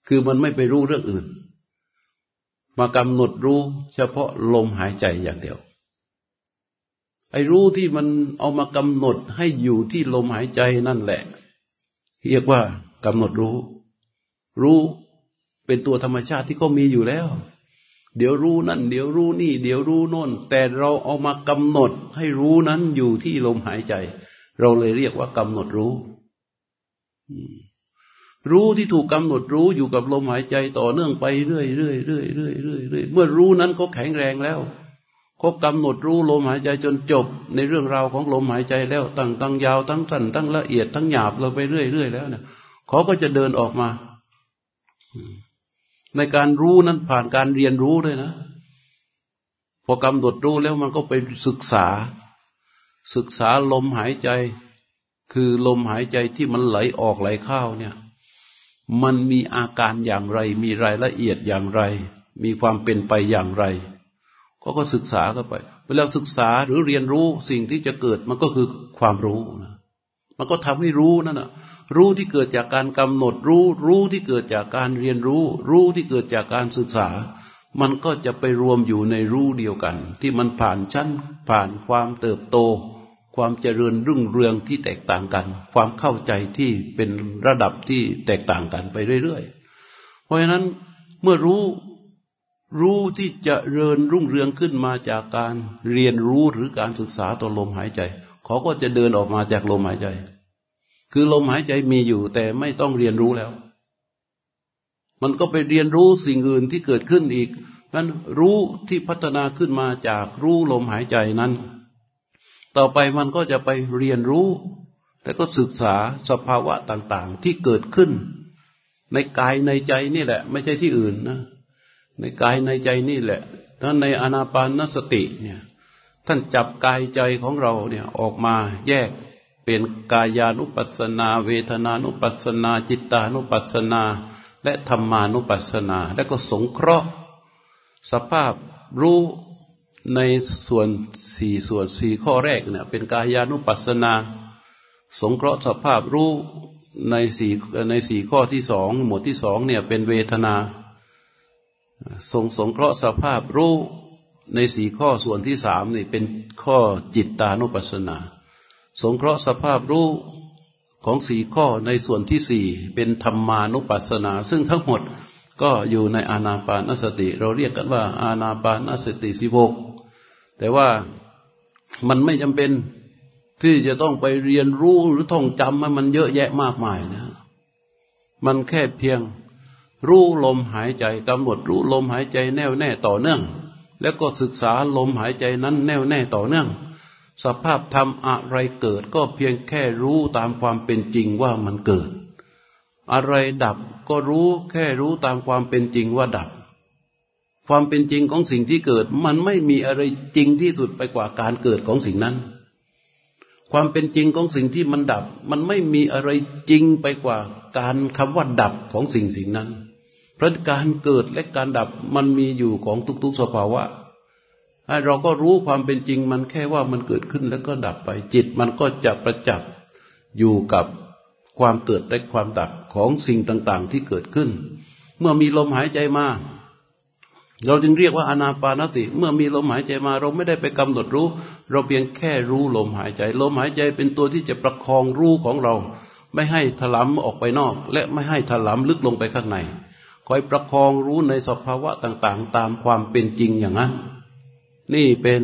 คือมันไม่ไปรู้เรื่องอื่น มากำหนดรู้เฉพาะลมหายใจอย่างเดียวไอ้รู้ที่มันเอามากำหนดให้อยู่ที่ลมหายใจนั่นแหละ เรียกว่ากำหนดรู้ รู้ เป็นตัวธรรมชาติที่ก็มีอยู่แล้ว เดี๋ยวรู้นั่น เดี๋ยวรู้นี่ เดี๋ยวรู้โน่น แต่เราเอามากำหนดให้รู้นั้นอยู่ที่ลมหายใจ เราเลยเรียกว่ากำหนดรู้รู้ที่ถูกกำหนดรู้อยู่กับลมหายใจต่อเนื่องไปเรื่อยเรื่อยเรื่อยเรื่อยเรื่อยเรื่อยเมื่อรู้นั้นก็แข็งแรงแล้วเขากำหนดรู้ลมหายใจจนจบ ในเรื่องราวของลมหายใจแล้วตั้งตั้งยาวทั้งสั้นทั้งละเอียด ทั้งหยาบเราไปเรื่อยเรื่อยแล้วเนี่ยเขาก็จะเดินออกมา ในการรู้นั้นผ่านการเรียนรู้ด้วยนะ พอกำหนดรู้แล้วมันก็ไปศึกษา ศึกษาลมหายใจ คือลมหายใจที่มันไหลออกไหลเข้าเนี่ย มันมีอาการอย่างไร มีรายละเอียดอย่างไร มีความเป็นไปอย่างไร ก็ก็ศึกษาเข้าไปเวลาศึกษาหรือเรียนรู้สิ่งที่จะเกิดมันก็คือความรู้นะมันก็ทำให้รู้นั่นนะ รู้ที่เกิดจากการกำหนดรู้ รู้ที่เกิดจากการเรียนรู้ รู้ที่เกิดจากการศึกษา มันก็จะไปรวมอยู่ในรู้เดียวกัน ที่มันผ่านชั้น ผ่านความเติบโต ความเจริญรุ่งเรืองที่แตกต่างกัน ความเข้าใจที่เป็นระดับที่แตกต่างกันไปเรื่อยๆ เพราะฉะนั้นเมื่อรู้รู้ที่จะเริญรุ่งเรืองขึ้นมาจากการเรียนรู้หรือการศึกษาต่อลมหายใจ เขาก็จะเดินออกมาจากลมหายใจ คือลมหายใจมีอยู่แต่ไม่ต้องเรียนรู้แล้ว มันก็ไปเรียนรู้สิ่งอื่นที่เกิดขึ้นอีกนั้นรู้ที่พัฒนาขึ้นมาจากรู้ลมหายใจนั้น ต่อไปมันก็จะไปเรียนรู้ แล้วก็ศึกษาสภาวะต่างๆ ที่เกิดขึ้น ในกายในใจนี่แหละ ไม่ใช่ที่อื่นนะในกายในใจนี่แหละถ้าในอนาปานสติเนี่ยท่านจับกายใจของเราเนี่ยออกมาแยก เป็นกายานุปัสสนา เวทนานุปัสสนา จิตานุปัสสนา และธรรมานุปัสสนา แล้วก็สงเคราะห์ สภาพรู้ในส่วนสี่ส่วนสี่ข้อแรกเนี่ยเป็นกายานุปัสสนา สงเคราะห์สภาพรู้ในสี่ในสี่ข้อที่สองหมวดที่สองเนี่ยเป็นเวทนาทรงสงเคราะห์สภาพรู้ในสี่ข้อส่วนที่สามนี่เป็นข้อจิตตานุปัสสนา สงเคราะห์สภาพรู้ของสี่ข้อในส่วนที่สี่เป็นธรรมานุปัสสนา ซึ่งทั้งหมดก็อยู่ในอานาปานสติ เราเรียกกันว่า อานาปานสติสิบหกแต่ว่ามันไม่จำเป็นที่จะต้องไปเรียนรู้หรือท่องจำให้มันเยอะแยะมากมายนะ มันแค่เพียงรู้ลมหายใจกำหนดรู้ลมหายใจแน่วแน่ต่อเนื่อง แล้วก็ศึกษาลมหายใจนั้นแน่วแน่ต่อเนื่อง สภาพธรรมอะไรเกิดก็เพียงแค่รู้ตามความเป็นจริงว่ามันเกิด อะไรดับก็รู้แค่รู้ตามความเป็นจริงว่าดับ ความเป็นจริงของสิ่งที่เกิด มันไม่มีอะไรจริงที่สุดไปกว่าการเกิดของสิ่งนั้น ความเป็นจริงของสิ่งที่มันดับ มันไม่มีอะไรจริงไปกว่าการคำว่าดับของสิ่งสิ่งนั้น เพราะการเกิดและการดับมันมีอยู่ของทุกๆสภาวะ เราก็รู้ความเป็นจริงมันแค่ว่ามันเกิดขึ้นแล้วก็ดับไปจิต มันก็จะประจักษ์อยู่กับความเกิดและความดับของสิ่งต่าง ๆ ที่เกิดขึ้น เมื่อมีลมหายใจมา เราจึงเรียกว่าอนาปานสติเมื่อมีลมหายใจมา เราไม่ได้ไปกำหนดรู้ เราเพียงแค่รู้ลมหายใจ ลมหายใจเป็นตัวที่จะประคองรู้ของเรา ไม่ให้ถลำออกไปนอก และไม่ให้ถลำลึกลงไปข้างในคอยประคองรู้ในสภาวะต่าง ๆ ตามความเป็นจริงอย่างนั้น นี่เป็น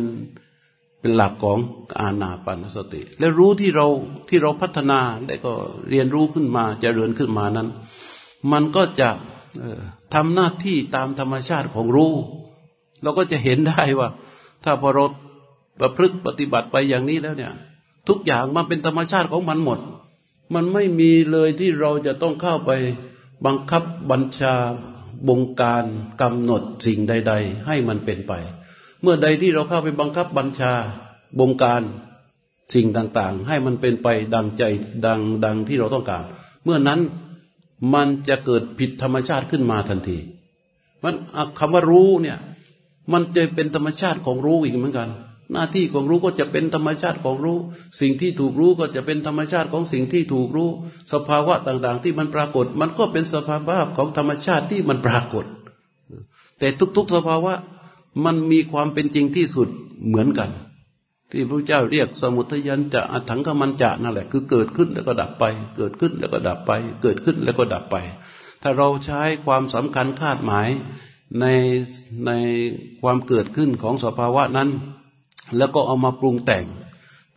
เป็นหลักของอานาปานสติ และรู้ที่เราที่เราพัฒนาและก็เรียนรู้ขึ้นมาจเจริญขึ้นมานั้น มันก็จะทำหน้าที่ตามธรรมชาติของรู้ เราก็จะเห็นได้ว่า ถ้าพอเราประพฤติปฏิบัติไปอย่างนี้แล้วเนี่ย ทุกอย่างมันเป็นธรรมชาติของมันหมด มันไม่มีเลยที่เราจะต้องเข้าไปบังคับบัญชาบงการกำหนดสิ่งใด ๆ ให้มันเป็นไป เมื่อใดที่เราเข้าไปบังคับบัญชาบงการสิ่งต่างๆ ให้มันเป็นไปดังใจดังดังที่เราต้องการ เมื่อนั้นมันจะเกิดผิดธรรมชาติขึ้นมาทันทีมันคำว่ารู้เนี่ยมันจะเป็นธรรมชาติของรู้อีกเหมือนกัน หน้าที่ของรู้ก็จะเป็นธรรมชาติของรู้ สิ่งที่ถูกรู้ก็จะเป็นธรรมชาติของสิ่งที่ถูกรู้ สภาวะต่างๆ ที่มันปรากฏ มันก็เป็นสภาวะของธรรมชาติที่มันปรากฏ แต่ทุก ๆ สภาวะ มันมีความเป็นจริงที่สุดเหมือนกัน ที่พระเจ้าเรียกสมุทยันจะอัถังขมันจะนั่นแหละ คือเกิดขึ้นแล้วก็ดับไป เกิดขึ้นแล้วก็ดับไป เกิดขึ้นแล้วก็ดับไป ถ้าเราใช้ความสำคัญคาดหมายในในความเกิดขึ้นของสภาวะนั้น แล้วก็เอามาปรุงแต่ง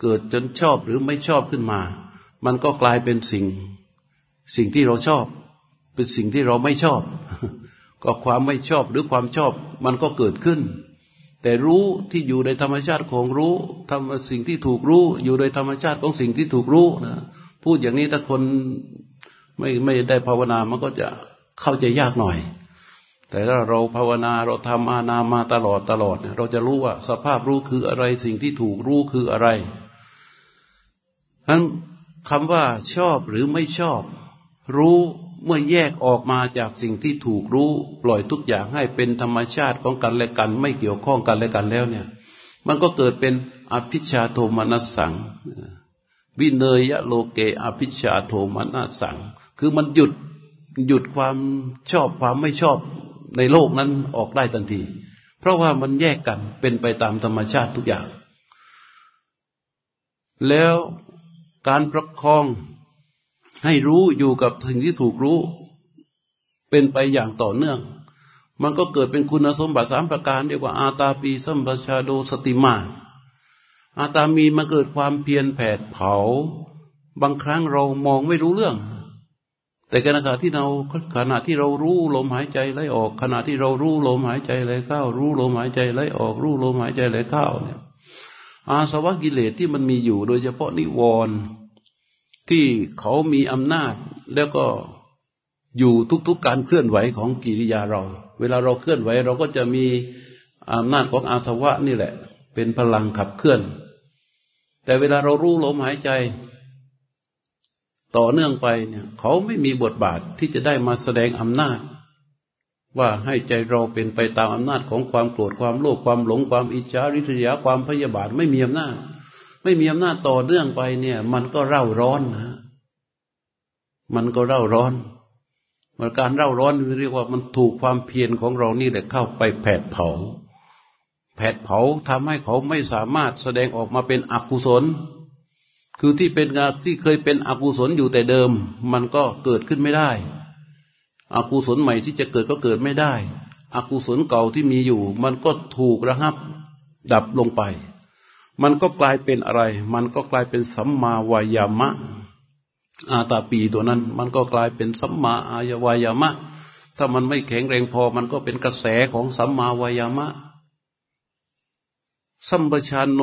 เกิดจนชอบหรือไม่ชอบขึ้นมา มันก็กลายเป็นสิ่ง สิ่งที่เราชอบ เป็นสิ่งที่เราไม่ชอบ ก็ความไม่ชอบหรือความชอบมันก็เกิดขึ้น แต่รู้ที่อยู่ในธรรมชาติของรู้ทำสิ่งที่ถูกรู้ อยู่ในธรรมชาติของสิ่งที่ถูกรู้นะพูดอย่างนี้ถ้าคนไม่ไม่ได้ภาวนามันก็จะเข้าใจยากหน่อย แต่ถ้าเราภาวนาเราทำอานามาตลอดตลอดเนี่ยเราจะรู้ว่าสภาพรู้คืออะไรสิ่งที่ถูกรู้คืออะไรนั้นคำว่าชอบหรือไม่ชอบ รู้ เมื่อแยกออกมาจากสิ่งที่ถูกรู้ ปล่อยทุกอย่างให้เป็นธรรมชาติของกันและกัน ไม่เกี่ยวข้องกันและกันแล้วเนี่ย มันก็เกิดเป็นอภิชาโทมนัสสังวิเนยยะโลเกอภิชาโทมนัสสัง คือมันหยุดหยุดความชอบความไม่ชอบในโลกนั้นออกได้ทันที เพราะว่ามันแยกกันเป็นไปตามธรรมชาติทุกอย่าง แล้วการประคอง ให้รู้อยู่กับสิ่งที่ถูกรู้ เป็นไปอย่างต่อเนื่อง มันก็เกิดเป็นคุณสมบัติสามประการเรียกว่าอาตาปีสัมปชาโดสติมาอาตามีมาเกิดความเพียรแผดเผา บางครั้งเรามองไม่รู้เรื่อง แต่ขณะที่เราขณะที่เรารู้ลมหายใจไหลออก ขณะที่เรารู้ลมหายใจไหลเข้า รู้ลมหายใจไหลออก รู้ลมหายใจไหลเข้าเนี่ยอาสวะกิเลสที่มันมีอยู่โดยเฉพาะนิวรณ์ ที่เขามีอำนาจแล้วก็อยู่ทุกๆการเคลื่อนไหวของกิริยาเรา เวลาเราเคลื่อนไหว เราก็จะมีอำนาจของอาสวะนี่แหละ เป็นพลังขับเคลื่อน แต่เวลาเรารู้ลมหายใจ ต่อเนื่องไปเนี่ยเขาไม่มีบทบาทที่จะได้มาแสดงอำนาจ ว่าให้ใจเราเป็นไปตามอำนาจของความโกรธความโลภความหลงความอิจฉาริษยาความพยาบาทไม่มีอำนาจ ไม่มีอำนาจต่อเนื่องไปเนี่ย มันก็เร่าร้อนนะ มันก็เร่าร้อนมันการเร่าร้อนเรียกว่ามันถูกความเพียรของเรานี่แหละเข้าไปแผดเผา แผดเผาทำให้เขาไม่สามารถแสดงออกมาเป็นอกุศล คือที่เป็นงานที่เคยเป็นอกุศลอยู่แต่เดิม มันก็เกิดขึ้นไม่ได้ อกุศลใหม่ที่จะเกิดก็เกิดไม่ได้ อกุศลเก่าที่มีอยู่ มันก็ถูกระหับดับลงไป มันก็กลายเป็นอะไร มันก็กลายเป็นสัมมาวายามะ อาตาปีตัวนั้น มันก็กลายเป็นสัมมาอายวายามะ ถ้ามันไม่แข็งแรงพอ มันก็เป็นกระแสของสัมมาวายามะ สัมปชานโน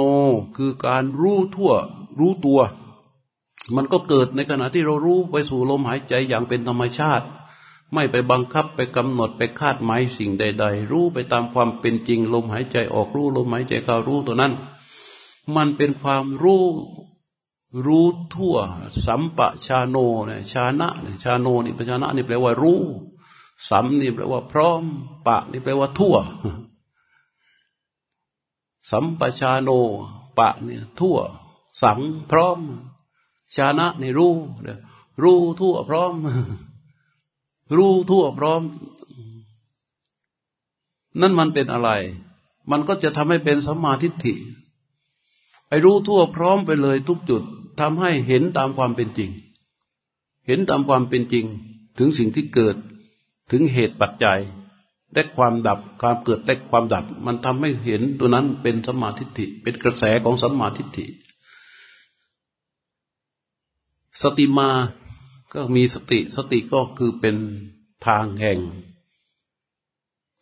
คือการรู้ทั่ว รู้ตัว มันก็เกิดในขณะที่เรารู้ไปสู่ลมหายใจอย่างเป็นธรรมชาติ ไม่ไปบังคับไปกำหนดไปคาดหมายสิ่งใด ๆ รู้ไปตามความเป็นจริงลมหายใจออกรู้ลมหายใจเข้ารู้ตัวนั้น มันเป็นความรู้รู้ทั่ว สัมปะชาโนเนี่ยชานะเนี่ยชาโนนี่ปชานะนี่แปลว่ารู้สัมนี่แปลว่าพร้อม ปะนี่แปลว่าทั่ว สัมปชาโน ปะเนี่ยทั่ว สังพร้อม ชานะนี่รู้รู้ทั่วพร้อม รู้ทั่วพร้อม นั่นมันเป็นอะไร มันก็จะทำให้เป็นสัมมาทิฏฐิ ไอ้รู้ทั่วพร้อมไปเลยทุกจุดทำให้เห็นตามความเป็นจริง เห็นตามความเป็นจริง ถึงสิ่งที่เกิดถึงเหตุปัจจัยและความดับความเกิดและความดับ มันทำให้เห็นตัวนั้นเป็นสมาธิิเป็นกระแสของสมาธิิสติมาก็มีสติ สติก็คือเป็นทางแห่ง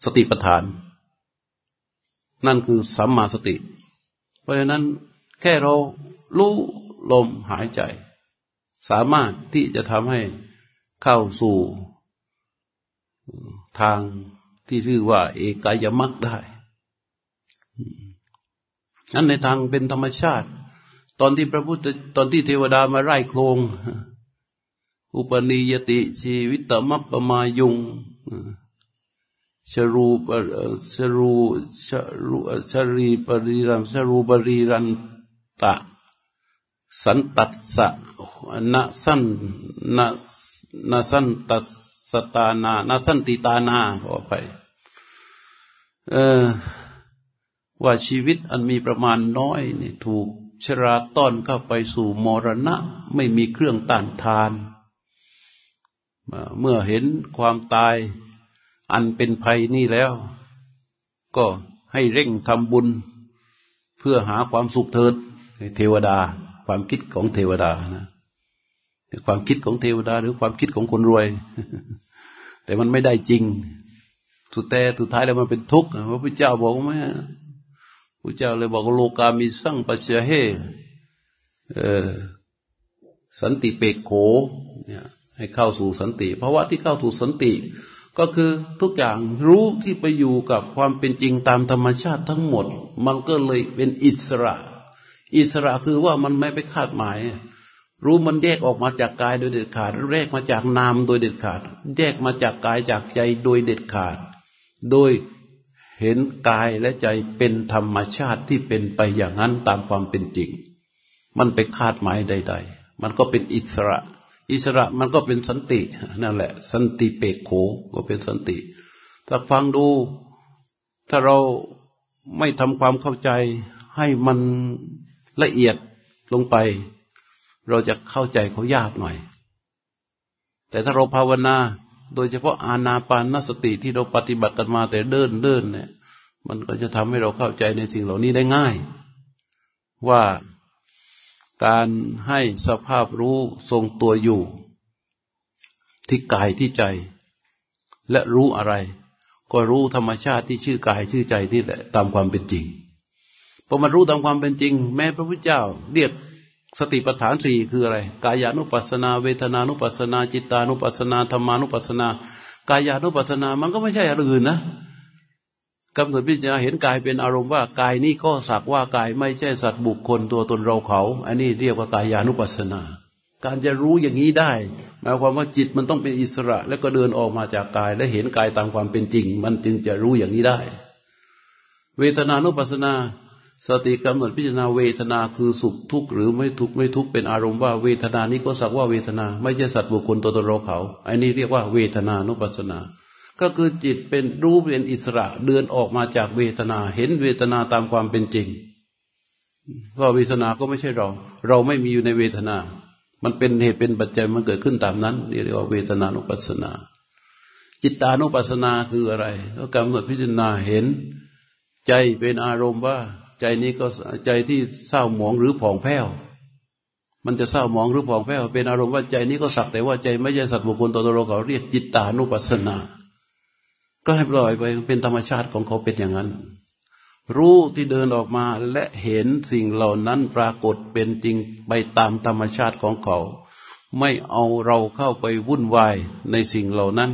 สติปัฏฐาน นั่นคือสัมมาสติ เพราะฉะนั้น แค่เรารู้ลมหายใจ สามารถที่จะทำให้เข้าสู่ทางที่ชื่อว่า เอกายมักได้นั้นในทางเป็นธรรมชาติ ตอนที่พระพุทธตอนที่เทวดามาไล่โครงอุปนิยติชีวิตตมัปปมายุงชรูปชรูชรูชรีปริรันชรูปริรัน ตะ สันตัสสะนะสันนะนะสันตัสสตานานะสันติตานาขอไปเออว่าชีวิตอันมีประมาณน้อยนี่ถูกชราต้อนเข้าไปสู่มรณะ ไม่มีเครื่องต้านทาน เมื่อเห็นความตายอันเป็นภัยนี่แล้ว ก็ให้เร่งทำบุญ เพื่อหาความสุขเถิด เทวดา ความคิดของเทวดานะความคิดของเทวดา หรือความคิดของคนรวย แต่มันไม่ได้จริงสุดแต่สุดท้ายแล้วมันเป็นทุกข์พระพุทธเจ้าบอกไหมพระเจ้าเลยบอกโลกามีสั่งปัจเจเฮสันติเปกโขเนี่ยให้เข้าสู่สันติเพราะว่าที่เข้าสู่สันติ ก็คือทุกอย่างรู้ที่ไปอยู่กับความเป็นจริงตามธรรมชาติทั้งหมด มันก็เลยเป็นอิสระ อิสระคือว่ามันไม่ไปคาดหมาย รู้มันแยกออกมาจากกายโดยเด็ดขาดแยกมาจากนามโดยเด็ดขาด แยกมาจากกายจากใจโดยเด็ดขาด โดยเห็นกายและใจเป็นธรรมชาติที่เป็นไปอย่างนั้นตามความเป็นจริง มันไปคาดหมายใด ๆ มันก็เป็นอิสระ อิสระมันก็เป็นสันตินั่นแหละ สันติเปกโขก็เป็นสันติ ถ้าฟังดู ถ้าเราไม่ทำความเข้าใจให้มัน ละเอียดลงไป เราจะเข้าใจเขายากหน่อย แต่ถ้าเราภาวนา โดยเฉพาะอาณาปานสติที่เราปฏิบัติกันมาแต่เดินเดินเนี่ย มันก็จะทำให้เราเข้าใจในสิ่งเหล่านี้ได้ง่าย ว่าการให้สภาพรู้ทรงตัวอยู่ ที่กายที่ใจ และรู้อะไร ก็รู้ธรรมชาติที่ชื่อกายชื่อใจนี่แหละ ตามความเป็นจริง พอมารู้ตามความเป็นจริง แม้พระพุทธเจ้า เรียกสติปัฏฐานสี่คืออะไร กายานุปัสนา เวทนานุปัสนา จิตานุปัสนาธรรมานุปัสนา กายานุปัสนา มันก็ไม่ใช่อะไรอื่นนะกำหนดพิจารณาเห็นกายเป็นอารมณ์ว่ากายนี้ก็สักว่ากายไม่ใช่สัตว์บุคคลตัวตนเราเขา อันนี้เรียกว่ากายานุปัสนา การจะรู้อย่างนี้ได้หมายความว่าจิตมันต้องเป็นอิสระ แล้วก็เดินออกมาจากกาย และเห็นกายตามความเป็นจริง มันจึงจะรู้อย่างนี้ได้ เวทนานุปัสนา สติกำหนดพิจารณาเวทนาคือสุขทุกข์หรือไม่ทุกข์ไม่ทุกข์เป็นอารมณ์ว่าเวทนานี้ก็สักว่าเวทนา ไม่ใช่สัตว์บุคคลตัวตนเราเขาอันนี้เรียกว่าเวทนานุปัสนา ก็คือจิตเป็นรู้เป็นอิสระเดินออกมาจากเวทนา เห็นเวทนาตามความเป็นจริงว่าเวทนาก็ไม่ใช่เรา เราไม่มีอยู่ในเวทนา มันเป็นเหตุเป็นปัจจัยมันเกิดขึ้นตามนั้นเรียกว่าเวทนานุปัสนา จิตานุปัสนาคืออะไร ก็กำหนดพิจารณาเห็น ใจเป็นอารมณ์ว่า ใจนี้ก็ใจที่เศร้าหมองหรือผ่องแผ้ว มันจะเศร้าหมองหรือผ่องแผ้ว เป็นอารมณ์ว่าใจนี้ก็สักแต่ว่าใจไม่ใช่สัตว์บุคคลตัวตนเขาเรียกจิตตานุปัสสนา ก็ให้ปล่อยไปเป็นธรรมชาติของเขาเป็นอย่างนั้น รู้ที่เดินออกมาและเห็นสิ่งเหล่านั้นปรากฏเป็นจริงไปตามธรรมชาติของเขา ไม่เอาเราเข้าไปวุ่นวายในสิ่งเหล่านั้น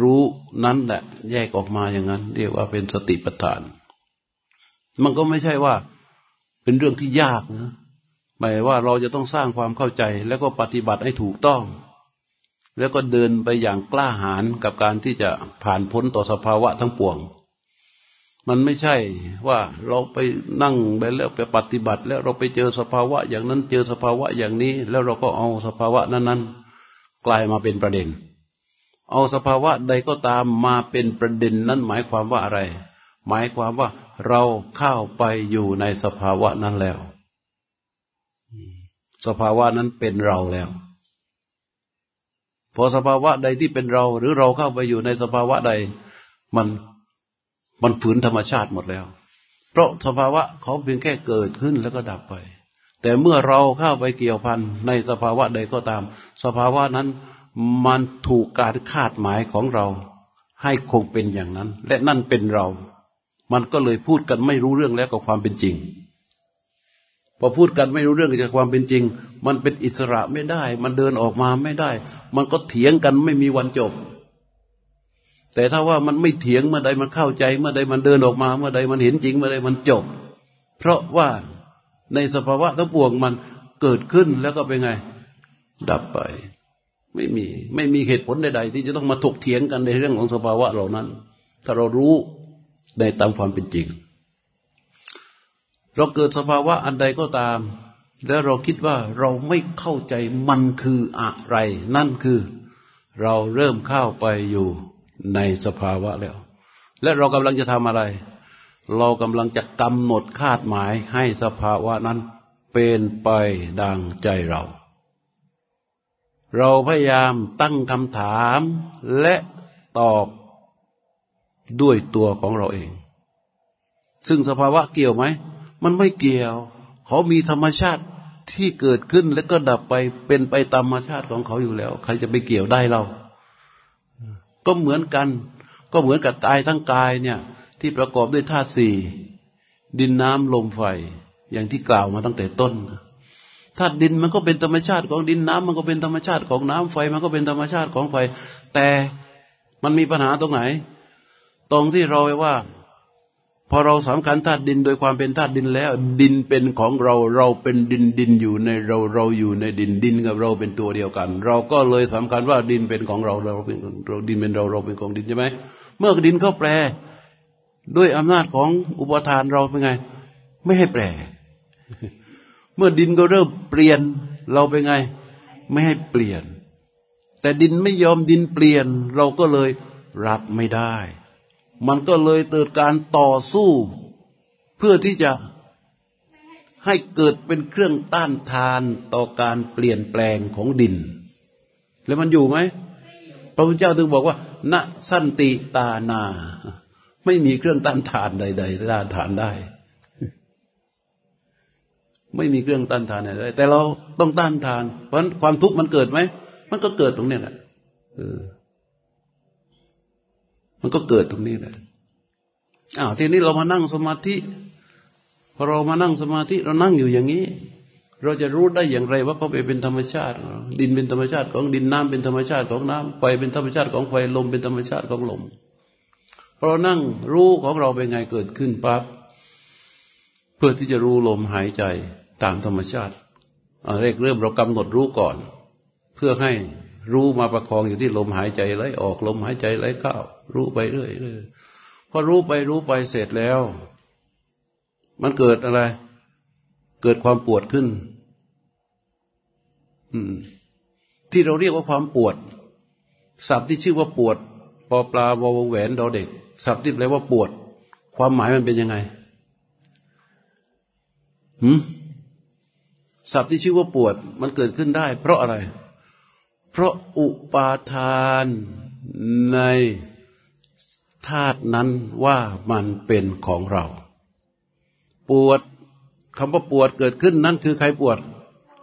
รู้นั้นแหละแยกออกมาอย่างนั้น เรียกว่าเป็นสติปัฏฐาน มันก็ไม่ใช่ว่าเป็นเรื่องที่ยากนะหมายว่าเราจะต้องสร้างความเข้าใจ แล้วก็ปฏิบัติให้ถูกต้อง แล้วก็เดินไปอย่างกล้าหาญกับการที่จะผ่านพ้นต่อสภาวะทั้งปวง มันไม่ใช่ว่าเราไปนั่งไปแล้วไปปฏิบัติ แล้วเราไปเจอสภาวะอย่างนั้นเจอสภาวะอย่างนี้ แล้วเราก็เอาสภาวะนั้นๆ กลายมาเป็นประเด็น เอาสภาวะใดก็ตามมาเป็นประเด็นนั้นหมายความว่าอะไร หมายความว่าเราเข้าไปอยู่ในสภาวะนั้นแล้ว สภาวะนั้นเป็นเราแล้ว พอสภาวะใดที่เป็นเรา หรือเราเข้าไปอยู่ในสภาวะใด มันมันฝืนธรรมชาติหมดแล้ว เพราะสภาวะเขาเพียงแค่เกิดขึ้นแล้วก็ดับไป แต่เมื่อเราเข้าไปเกี่ยวพันในสภาวะใดก็ตาม สภาวะนั้นมันถูกการคาดหมายของเรา ให้คงเป็นอย่างนั้น และนั่นเป็นเรา มันก็เลยพูดกันไม่รู้เรื่องแล้วกับความเป็นจริง พอพูดกันไม่รู้เรื่องกับความเป็นจริง มันเป็นอิสระไม่ได้ มันเดินออกมาไม่ได้ มันก็เถียงกันไม่มีวันจบ แต่ถ้าว่ามันไม่เถียงเมื่อใดมันเข้าใจ เมื่อใดมันเดินออกมา เมื่อใดมันเห็นจริง เมื่อใดมันจบ เพราะว่าในสภาวะทั้งปวงมันเกิดขึ้นแล้วก็เป็นไง ดับไป ไม่มี ไม่มีเหตุผลใดๆ ที่จะต้องมาถกเถียงกันในเรื่องของสภาวะเหล่านั้น ถ้าเรารู้ ได้ตามความเป็นจริง เราเกิดสภาวะอันใดก็ตาม แล้วเราคิดว่าเราไม่เข้าใจมันคืออะไร นั่นคือเราเริ่มเข้าไปอยู่ในสภาวะแล้ว และเรากำลังจะทำอะไร เรากำลังจะกำหนดคาดหมายให้สภาวะนั้นเป็นไปดังใจเรา เราพยายามตั้งคำถามและตอบ ด้วยตัวของเราเอง ซึ่งสภาวะเกี่ยวไหม มันไม่เกี่ยว เขามีธรรมชาติที่เกิดขึ้นแล้วก็ดับไปเป็นไปตามธรรมชาติของเขาอยู่แล้ว ใครจะไปเกี่ยวได้เรา ก็เหมือนกัน ก็เหมือนกับกายทั้งกายเนี่ย ที่ประกอบด้วยธาตุสี่ดินน้ำลมไฟ อย่างที่กล่าวมาตั้งแต่ต้นธาตุดินมันก็เป็นธรรมชาติของดินน้ำมันก็เป็นธรรมชาติของน้ำไฟ มันก็เป็นธรรมชาติของไฟ แต่มันมีปัญหาตรงไหน ตรงที่เราว่า พอเราสำคัญธาตุดินโดยความเป็นธาตุดินแล้ว ดินเป็นของเราเราเป็นดินดินอยู่ในเราเราอยู่ในดินดินกับเราเป็นตัวเดียวกัน เราก็เลยสำคัญว่าดินเป็นของเราเราเป็นเราดินเป็นเราเราเป็นของดินใช่ไหมเมื่อดินเขาแปลด้วยอำนาจของอุปทานเราเป็นไง ไม่ให้แปลเมื่อดินก็เริ่มเปลี่ยนเราเป็นไง ไม่ให้เปลี่ยน แต่ดินไม่ยอมดินเปลี่ยน เราก็เลยรับไม่ได้ มันก็เลยเกิดการต่อสู้ เพื่อที่จะให้เกิดเป็นเครื่องต้านทานต่อการเปลี่ยนแปลงของดิน แล้วมันอยู่ไหมพระพุทธเจ้าถึงบอกว่า ณสันติตานา ไม่มีเครื่องต้านทานใดๆต้านทานได้ ไม่มีเครื่องต้านทานอะไรแต่เราต้องต้านทาน เพราะความทุกข์มันเกิดไหม มันก็เกิดตรงนี้แหละ มันก็เกิดตรงนี้แหละอ้าวทีนี้เรามานั่งสมาธิพอเรามานั่งสมาธิเรานั่งอยู่อย่างนี้ เราจะรู้ได้อย่างไรว่าเขาเป็นธรรมชาติ ดินเป็นธรรมชาติของดินน้ำเป็นธรรมชาติของน้ำไฟเป็นธรรมชาติของไฟลมเป็นธรรมชาติของลมพอเรานั่งรู้ของเราเป็นไงเกิดขึ้นปั๊บเพื่อที่จะรู้ลมหายใจตามธรรมชาติเรกเริ่มเรากำหนดรู้ก่อน เพื่อให้ รู้มาประคองอยู่ที่ลมหายใจไหลออกลมหายใจไหลเข้ารู้ไปเรื่อยๆพอรู้ไปรู้ไปเสร็จแล้ว มันเกิดอะไร เกิดความปวดขึ้นที่เราเรียกว่าความปวดศัพท์ที่ชื่อว่าปวดปอปลาวงแหวนดอเด็กศัพท์ที่แปลว่าปวด ความหมายมันเป็นยังไงหืมศัพท์ที่ชื่อว่าปวด มันเกิดขึ้นได้ เพราะอะไร เพราะอุปาทานในธาตุนั้นว่ามันเป็นของเรา ปวดคำว่าปวดเกิดขึ้นนั่นคือใครปวด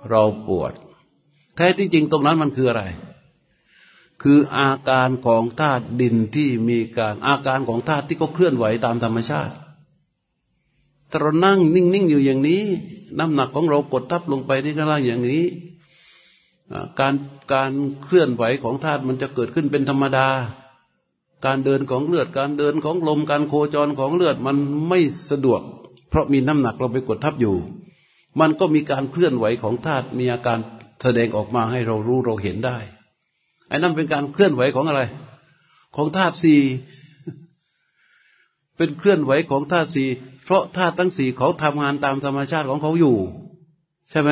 เราปวด แท้ที่จริงตรงนั้นมันคืออะไร คืออาการของธาตุดินที่มีการอาการของธาตุที่เขาเคลื่อนไหวตามธรรมชาติถ้าเรานั่งนิ่งๆอยู่อย่างนี้ น้ำหนักของเรากดทับลงไปที่ข้างล่างอย่างนี้ การการเคลื่อนไหวของธาตุมันจะเกิดขึ้นเป็นธรรมดา การเดินของเลือด การเดินของลม การโคจรของเลือดมันไม่สะดวก เพราะมีน้ำหนักเราไปกดทับอยู่ มันก็มีการเคลื่อนไหวของธาตุมีอาการแสดงออกมาให้เรารู้เราเห็นได้ไอ้นั่นเป็นการเคลื่อนไหวของอะไร ของธาตุสี่เป็นเคลื่อนไหวของธาตุสี่เพราะธาตุทั้งสี่เขาทำงานตามธรรมชาติของเขาอยู่ ใช่ไหม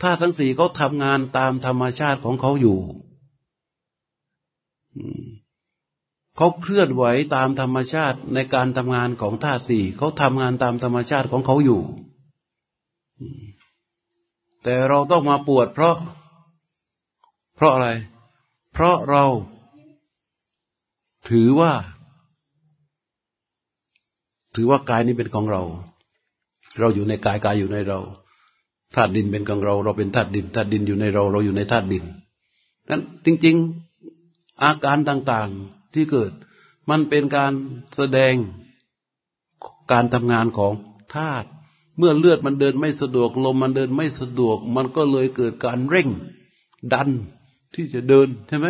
ธาตุทั้งสี่เขาทำงานตามธรรมชาติของเขาอยู่เขาเคลื่อนไหวตามธรรมชาติในการทำงานของธาตุสี่เขาทำงานตามธรรมชาติของเขาอยู่ แต่เราต้องมาปวดเพราะ เพราะอะไร เพราะเราถือว่า ถือว่ากายนี้เป็นของเรา เราอยู่ในกายกายอยู่ในเรา ธาตุดินเป็นของเรา เราเป็นธาตุดินธาตุดินอยู่ในเรา เราอยู่ในธาตุดินนั้นจริง ๆ อาการต่างๆที่เกิด มันเป็นการแสดงการทำงานของธาตุเมื่อเลือดมันเดินไม่สะดวกลมมันเดินไม่สะดวก มันก็เลยเกิดการเร่ง ดันที่จะเดินใช่ไหม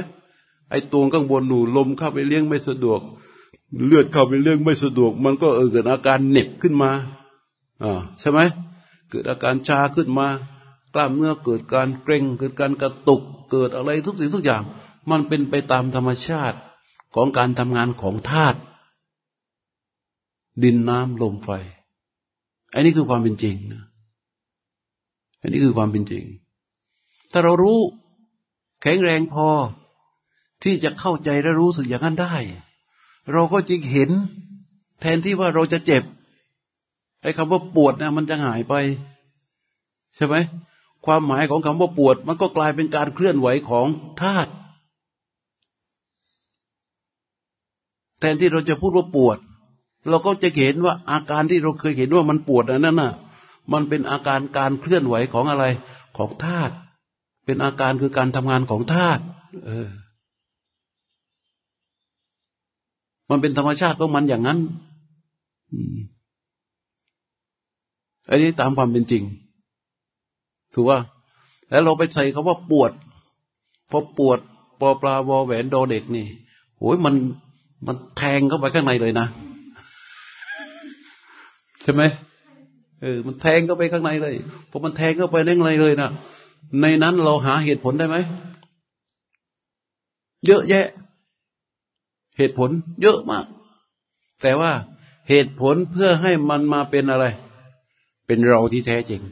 ไอ้ตัวข้างบนหนูลมเข้าไปเลี้ยงไม่สะดวก เลือดเข้าไปเรื่องไม่สะดวก มันก็เกิดอาการเหน็บขึ้นมาอ่าใช่ไหม เกิดอาการชาขึ้นมา กล้ามเนื้อเกิดการเกร็ง เกิดการกระตุก เกิดอะไรทุกสิ่งทุกอย่าง มันเป็นไปตามธรรมชาติของการทำงานของธาตุดินน้ำลมไฟ อันนี้คือความเป็นจริงนะอันนี้คือความเป็นจริง ถ้าเรารู้แข็งแรงพอที่จะเข้าใจและรู้สึกอย่างนั้นได้ เราก็จึงเห็น แทนที่ว่าเราจะเจ็บ ไอ้คำว่าปวดนี่ยมันจะหายไป ใช่ไหมความหมายของคำว่าปวด มันก็กลายเป็นการเคลื่อนไหวของธาตุแทนที่เราจะพูดว่าปวด เราก็จะเห็นว่าอาการที่เราเคยเห็นว่ามันปวดนั่นน่ะ มันเป็นอาการการเคลื่อนไหวของอะไรของธาตุเป็นอาการคือการทำงานของธาตุเออ มันเป็นธรรมชาติของมันอย่างนั้นอั อันนี้ตามความเป็นจริง ถูกว่า แล้วเราไปใส่คาว่าปวด พอปวดปอปลาวอแหวนโดเด็กนี่โอ้ยมันมันแทงเข้าไปข้างในเลยนะ ใช่ไหมเออ มันแทงเข้าไปข้างในเลยพอมันแทงเข้าไปเล่งในเลยนะในนั้นเราหาเหตุผลได้ไหมเยอะแยะ เหตุผล เยอะมาก แต่ว่าเหตุผลเพื่อให้มันมาเป็นอะไร เป็นเราที่แท้จริง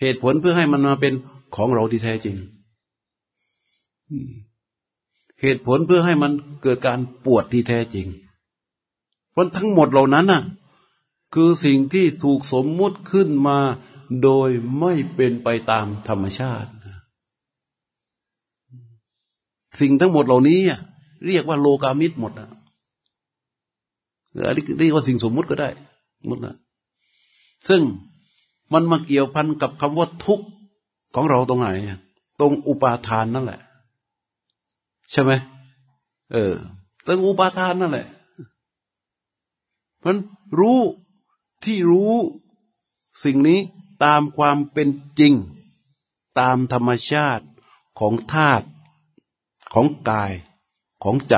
เหตุผลเพื่อให้มันมาเป็นของเราที่แท้จริง เหตุผลเพื่อให้มันเกิดการปวดที่แท้จริง เพราะทั้งหมดเหล่านั้นน่ะ คือสิ่งที่ถูกสมมุติขึ้นมาโดยไม่เป็นไปตามธรรมชาติ สิ่งทั้งหมดเหล่านี้เรียกว่าโลกามิตรหมดนะหรือเรียกว่าสิ่งสมมุติก็ได้ หมดนะ ซึ่งมันมาเกี่ยวพันกับคำว่าทุกข์ของเราตรงไหน ตรงอุปาทานนั่นแหละ ใช่ไหมเออตั้งอุปาทานนั่นแหละมันรู้ที่รู้สิ่งนี้ตามความเป็นจริง ตามธรรมชาติของธาตุของกายของใจ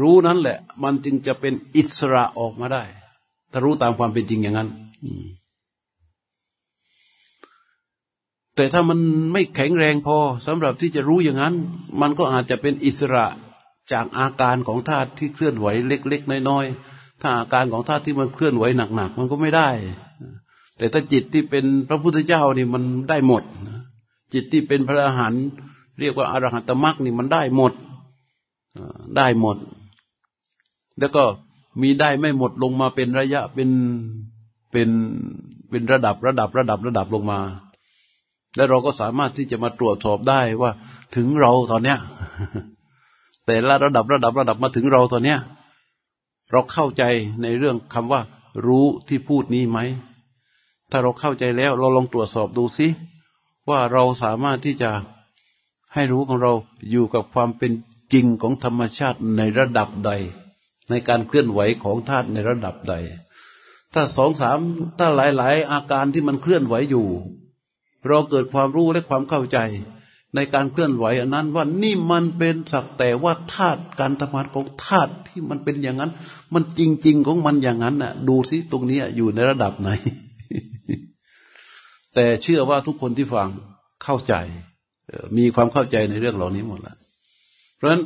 รู้นั้นแหละ มันจึงจะเป็นอิสระออกมาได้ ถ้ารู้ตามความเป็นจริงอย่างนั้นแต่ถ้ามันไม่แข็งแรงพอสำหรับที่จะรู้อย่างนั้น มันก็อาจจะเป็นอิสระจากอาการของธาตุที่เคลื่อนไหวเล็ก ๆ น้อยๆถ้าอาการของธาตุที่มันเคลื่อนไหวหนักๆมันก็ไม่ได้ แต่ถ้าจิตที่เป็นพระพุทธเจ้านี่มันได้หมด จิตที่เป็นพระอรหันต์เรียกว่าอรหันตมรรคนี่มันได้หมดได้หมด แล้วก็ มีได้ไม่หมดลงมาเป็นระยะเป็นเป็นเป็นระดับระดับระดับระดับลงมา และเราก็สามารถที่จะมาตรวจสอบได้ว่าถึงเราตอนเนี้ย แต่ละระดับระดับระดับมาถึงเราตอนเนี้ย เราเข้าใจในเรื่องคำว่า รู้ที่พูดนี้ไหม ถ้าเราเข้าใจแล้ว เราลองตรวจสอบดูซิว่าเราสามารถที่จะให้รู้ของเราอยู่กับความเป็นจริงของธรรมชาติในระดับใด ในการเคลื่อนไหวของธาตุในระดับใด ถ้าสองสามถ้าหลาย ๆ อาการที่มันเคลื่อนไหวอยู่ เราเกิดความรู้และความเข้าใจ ในการเคลื่อนไหวอันนั้นว่านี่มันเป็นสักแต่ว่าธาตุการทำงานของธาตุที่มันเป็นอย่างนั้น มันจริง ๆ ของมันอย่างนั้นน่ะ ดูสิตรงนี้อยู่ในระดับไหน แต่เชื่อว่าทุกคนที่ฟังเข้าใจ มีความเข้าใจในเรื่องเหล่านี้หมดแล้วเพราะฉะนั้น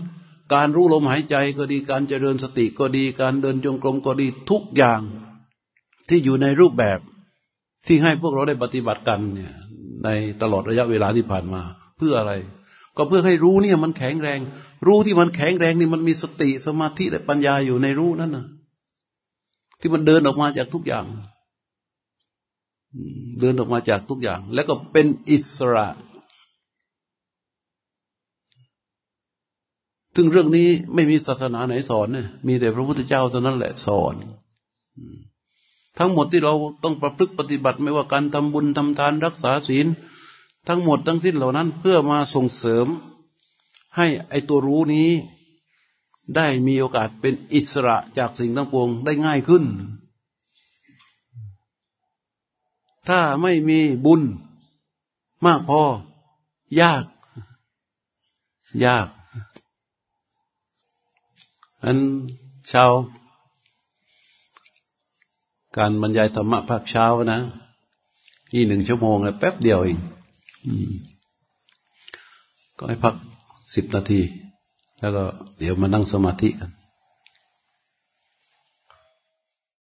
การรู้ลมหายใจก็ดีการเจริญสติก็ดีการเดินจงกรมก็ดีทุกอย่างที่อยู่ในรูปแบบที่ให้พวกเราได้ปฏิบัติกันเนี่ยในตลอดระยะเวลาที่ผ่านมา เพื่ออะไร ก็เพื่อให้รู้เนี่ยมันแข็งแรง รู้ที่มันแข็งแรงนี่มันมีสติสมาธิและปัญญาอยู่ในรู้นั่นนะที่มันเดินออกมาจากทุกอย่าง เดินออกมาจากทุกอย่าง แล้วก็เป็นอิสระ ซึ่งเรื่องนี้ไม่มีศาสนาไหนสอนเนี่ยมีแต่พระพุทธเจ้าเท่านั้นแหละสอน ทั้งหมดที่เราต้องประพฤติปฏิบัติไม่ว่าการทำบุญทำทานรักษาศีล ทั้งหมดทั้งสิ้นเหล่านั้น เพื่อมาส่งเสริม ให้ไอตัวรู้นี้ ได้มีโอกาสเป็นอิสระจากสิ่งทั้งปวงได้ง่ายขึ้น ถ้าไม่มีบุญมากพอ ยาก ยาก อันชาวการบรรยายธรรมะภาคเช้านะที่หนึ่งชั่วโมงแป๊บเดียวเองก็ให้พักสิบนาที แล้วก็เดี๋ยวมานั่งสมาธิกัน